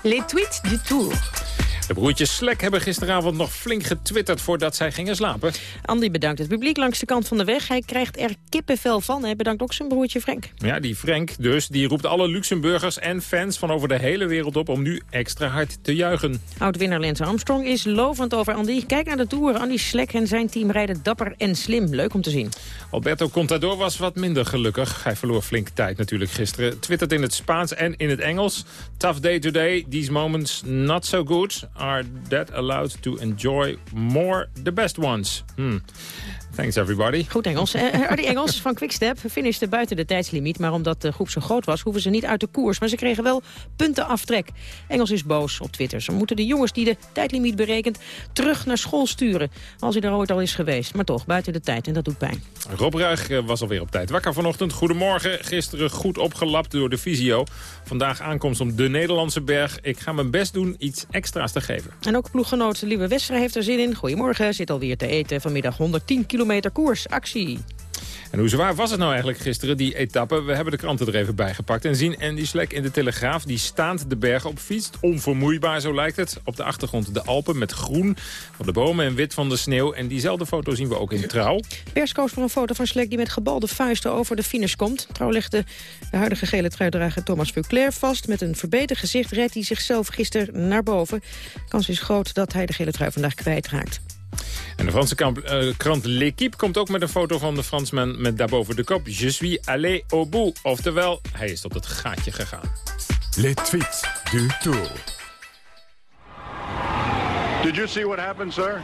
Les tweets du tour. De broertjes Slek hebben gisteravond nog flink getwitterd voordat zij gingen slapen. Andy bedankt het publiek langs de kant van de weg. Hij krijgt er kippenvel van. Hij bedankt ook zijn broertje Frank. Ja, die Frank dus, die roept alle Luxemburgers en fans van over de hele wereld op om nu extra hard te juichen. Oud-winnaar Lance Armstrong is lovend over Andy. Kijk naar de Tour. Andy Slek en zijn team rijden dapper en slim. Leuk om te zien. Alberto Contador was wat minder gelukkig. Hij verloor flink tijd natuurlijk gisteren. Twittert in het Spaans en in het Engels. Tough day today. These moments not so good. Are that allowed to enjoy more the best ones? Hmm. Thanks everybody. Goed Engels. Uh, Engels van Quickstep finishte buiten de tijdslimiet. Maar omdat de groep zo groot was, hoeven ze niet uit de koers. Maar ze kregen wel puntenaftrek. Engels is boos op Twitter. Ze moeten de jongens die de tijdlimiet berekent terug naar school sturen. Als hij er ooit al is geweest. Maar toch, buiten de tijd. En dat doet pijn. Rob Ruig eh, was alweer op tijd. Wakker vanochtend. Goedemorgen. Gisteren goed opgelapt door de visio. Vandaag aankomst om de Nederlandse berg. Ik ga mijn best doen iets extra's te geven. En ook ploeggenoot Lieve Westra heeft er zin in. Goedemorgen. Zit alweer te eten. Vanmiddag 110 kilometer Actie. En hoe zwaar was het nou eigenlijk gisteren, die etappe? We hebben de kranten er even bij gepakt en zien Andy Slek in de Telegraaf. Die staand de bergen op fietst, onvermoeibaar zo lijkt het. Op de achtergrond de Alpen met groen van de bomen en wit van de sneeuw. En diezelfde foto zien we ook in Trouw. Pers koos voor een foto van Slek die met gebalde vuisten over de finish komt. Trouw legde de huidige gele truidrager Thomas Vuclair vast. Met een verbeterd gezicht redt hij zichzelf gisteren naar boven. Kans is groot dat hij de gele trui vandaag kwijtraakt. En de Franse kamp, uh, krant L'Equipe komt ook met een foto van de Fransman met daarboven de kop... Je suis allé au bout. Oftewel, hij is tot het gaatje gegaan. Les tweets du tour. Did you see what happened, sir?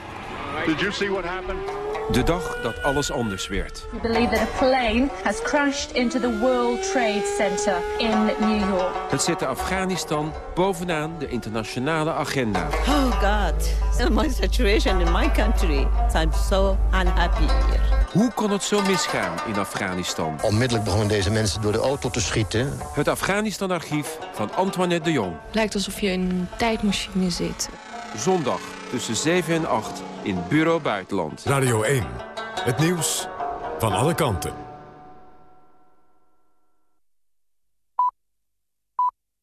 Did you see what happened? De dag dat alles anders werd. We believe that a plane has crashed into the World Trade Center in New York. Het zette Afghanistan bovenaan de internationale agenda. Oh God, my situation in my country. I'm so unhappy here. Hoe kon het zo misgaan in Afghanistan? Onmiddellijk begonnen deze mensen door de auto te schieten. Het Afghanistan-archief van Antoinette de Jong. Lijkt alsof je in een tijdmachine zit. Zondag tussen 7 en 8 in Bureau Buitenland. Radio 1. Het nieuws van alle kanten.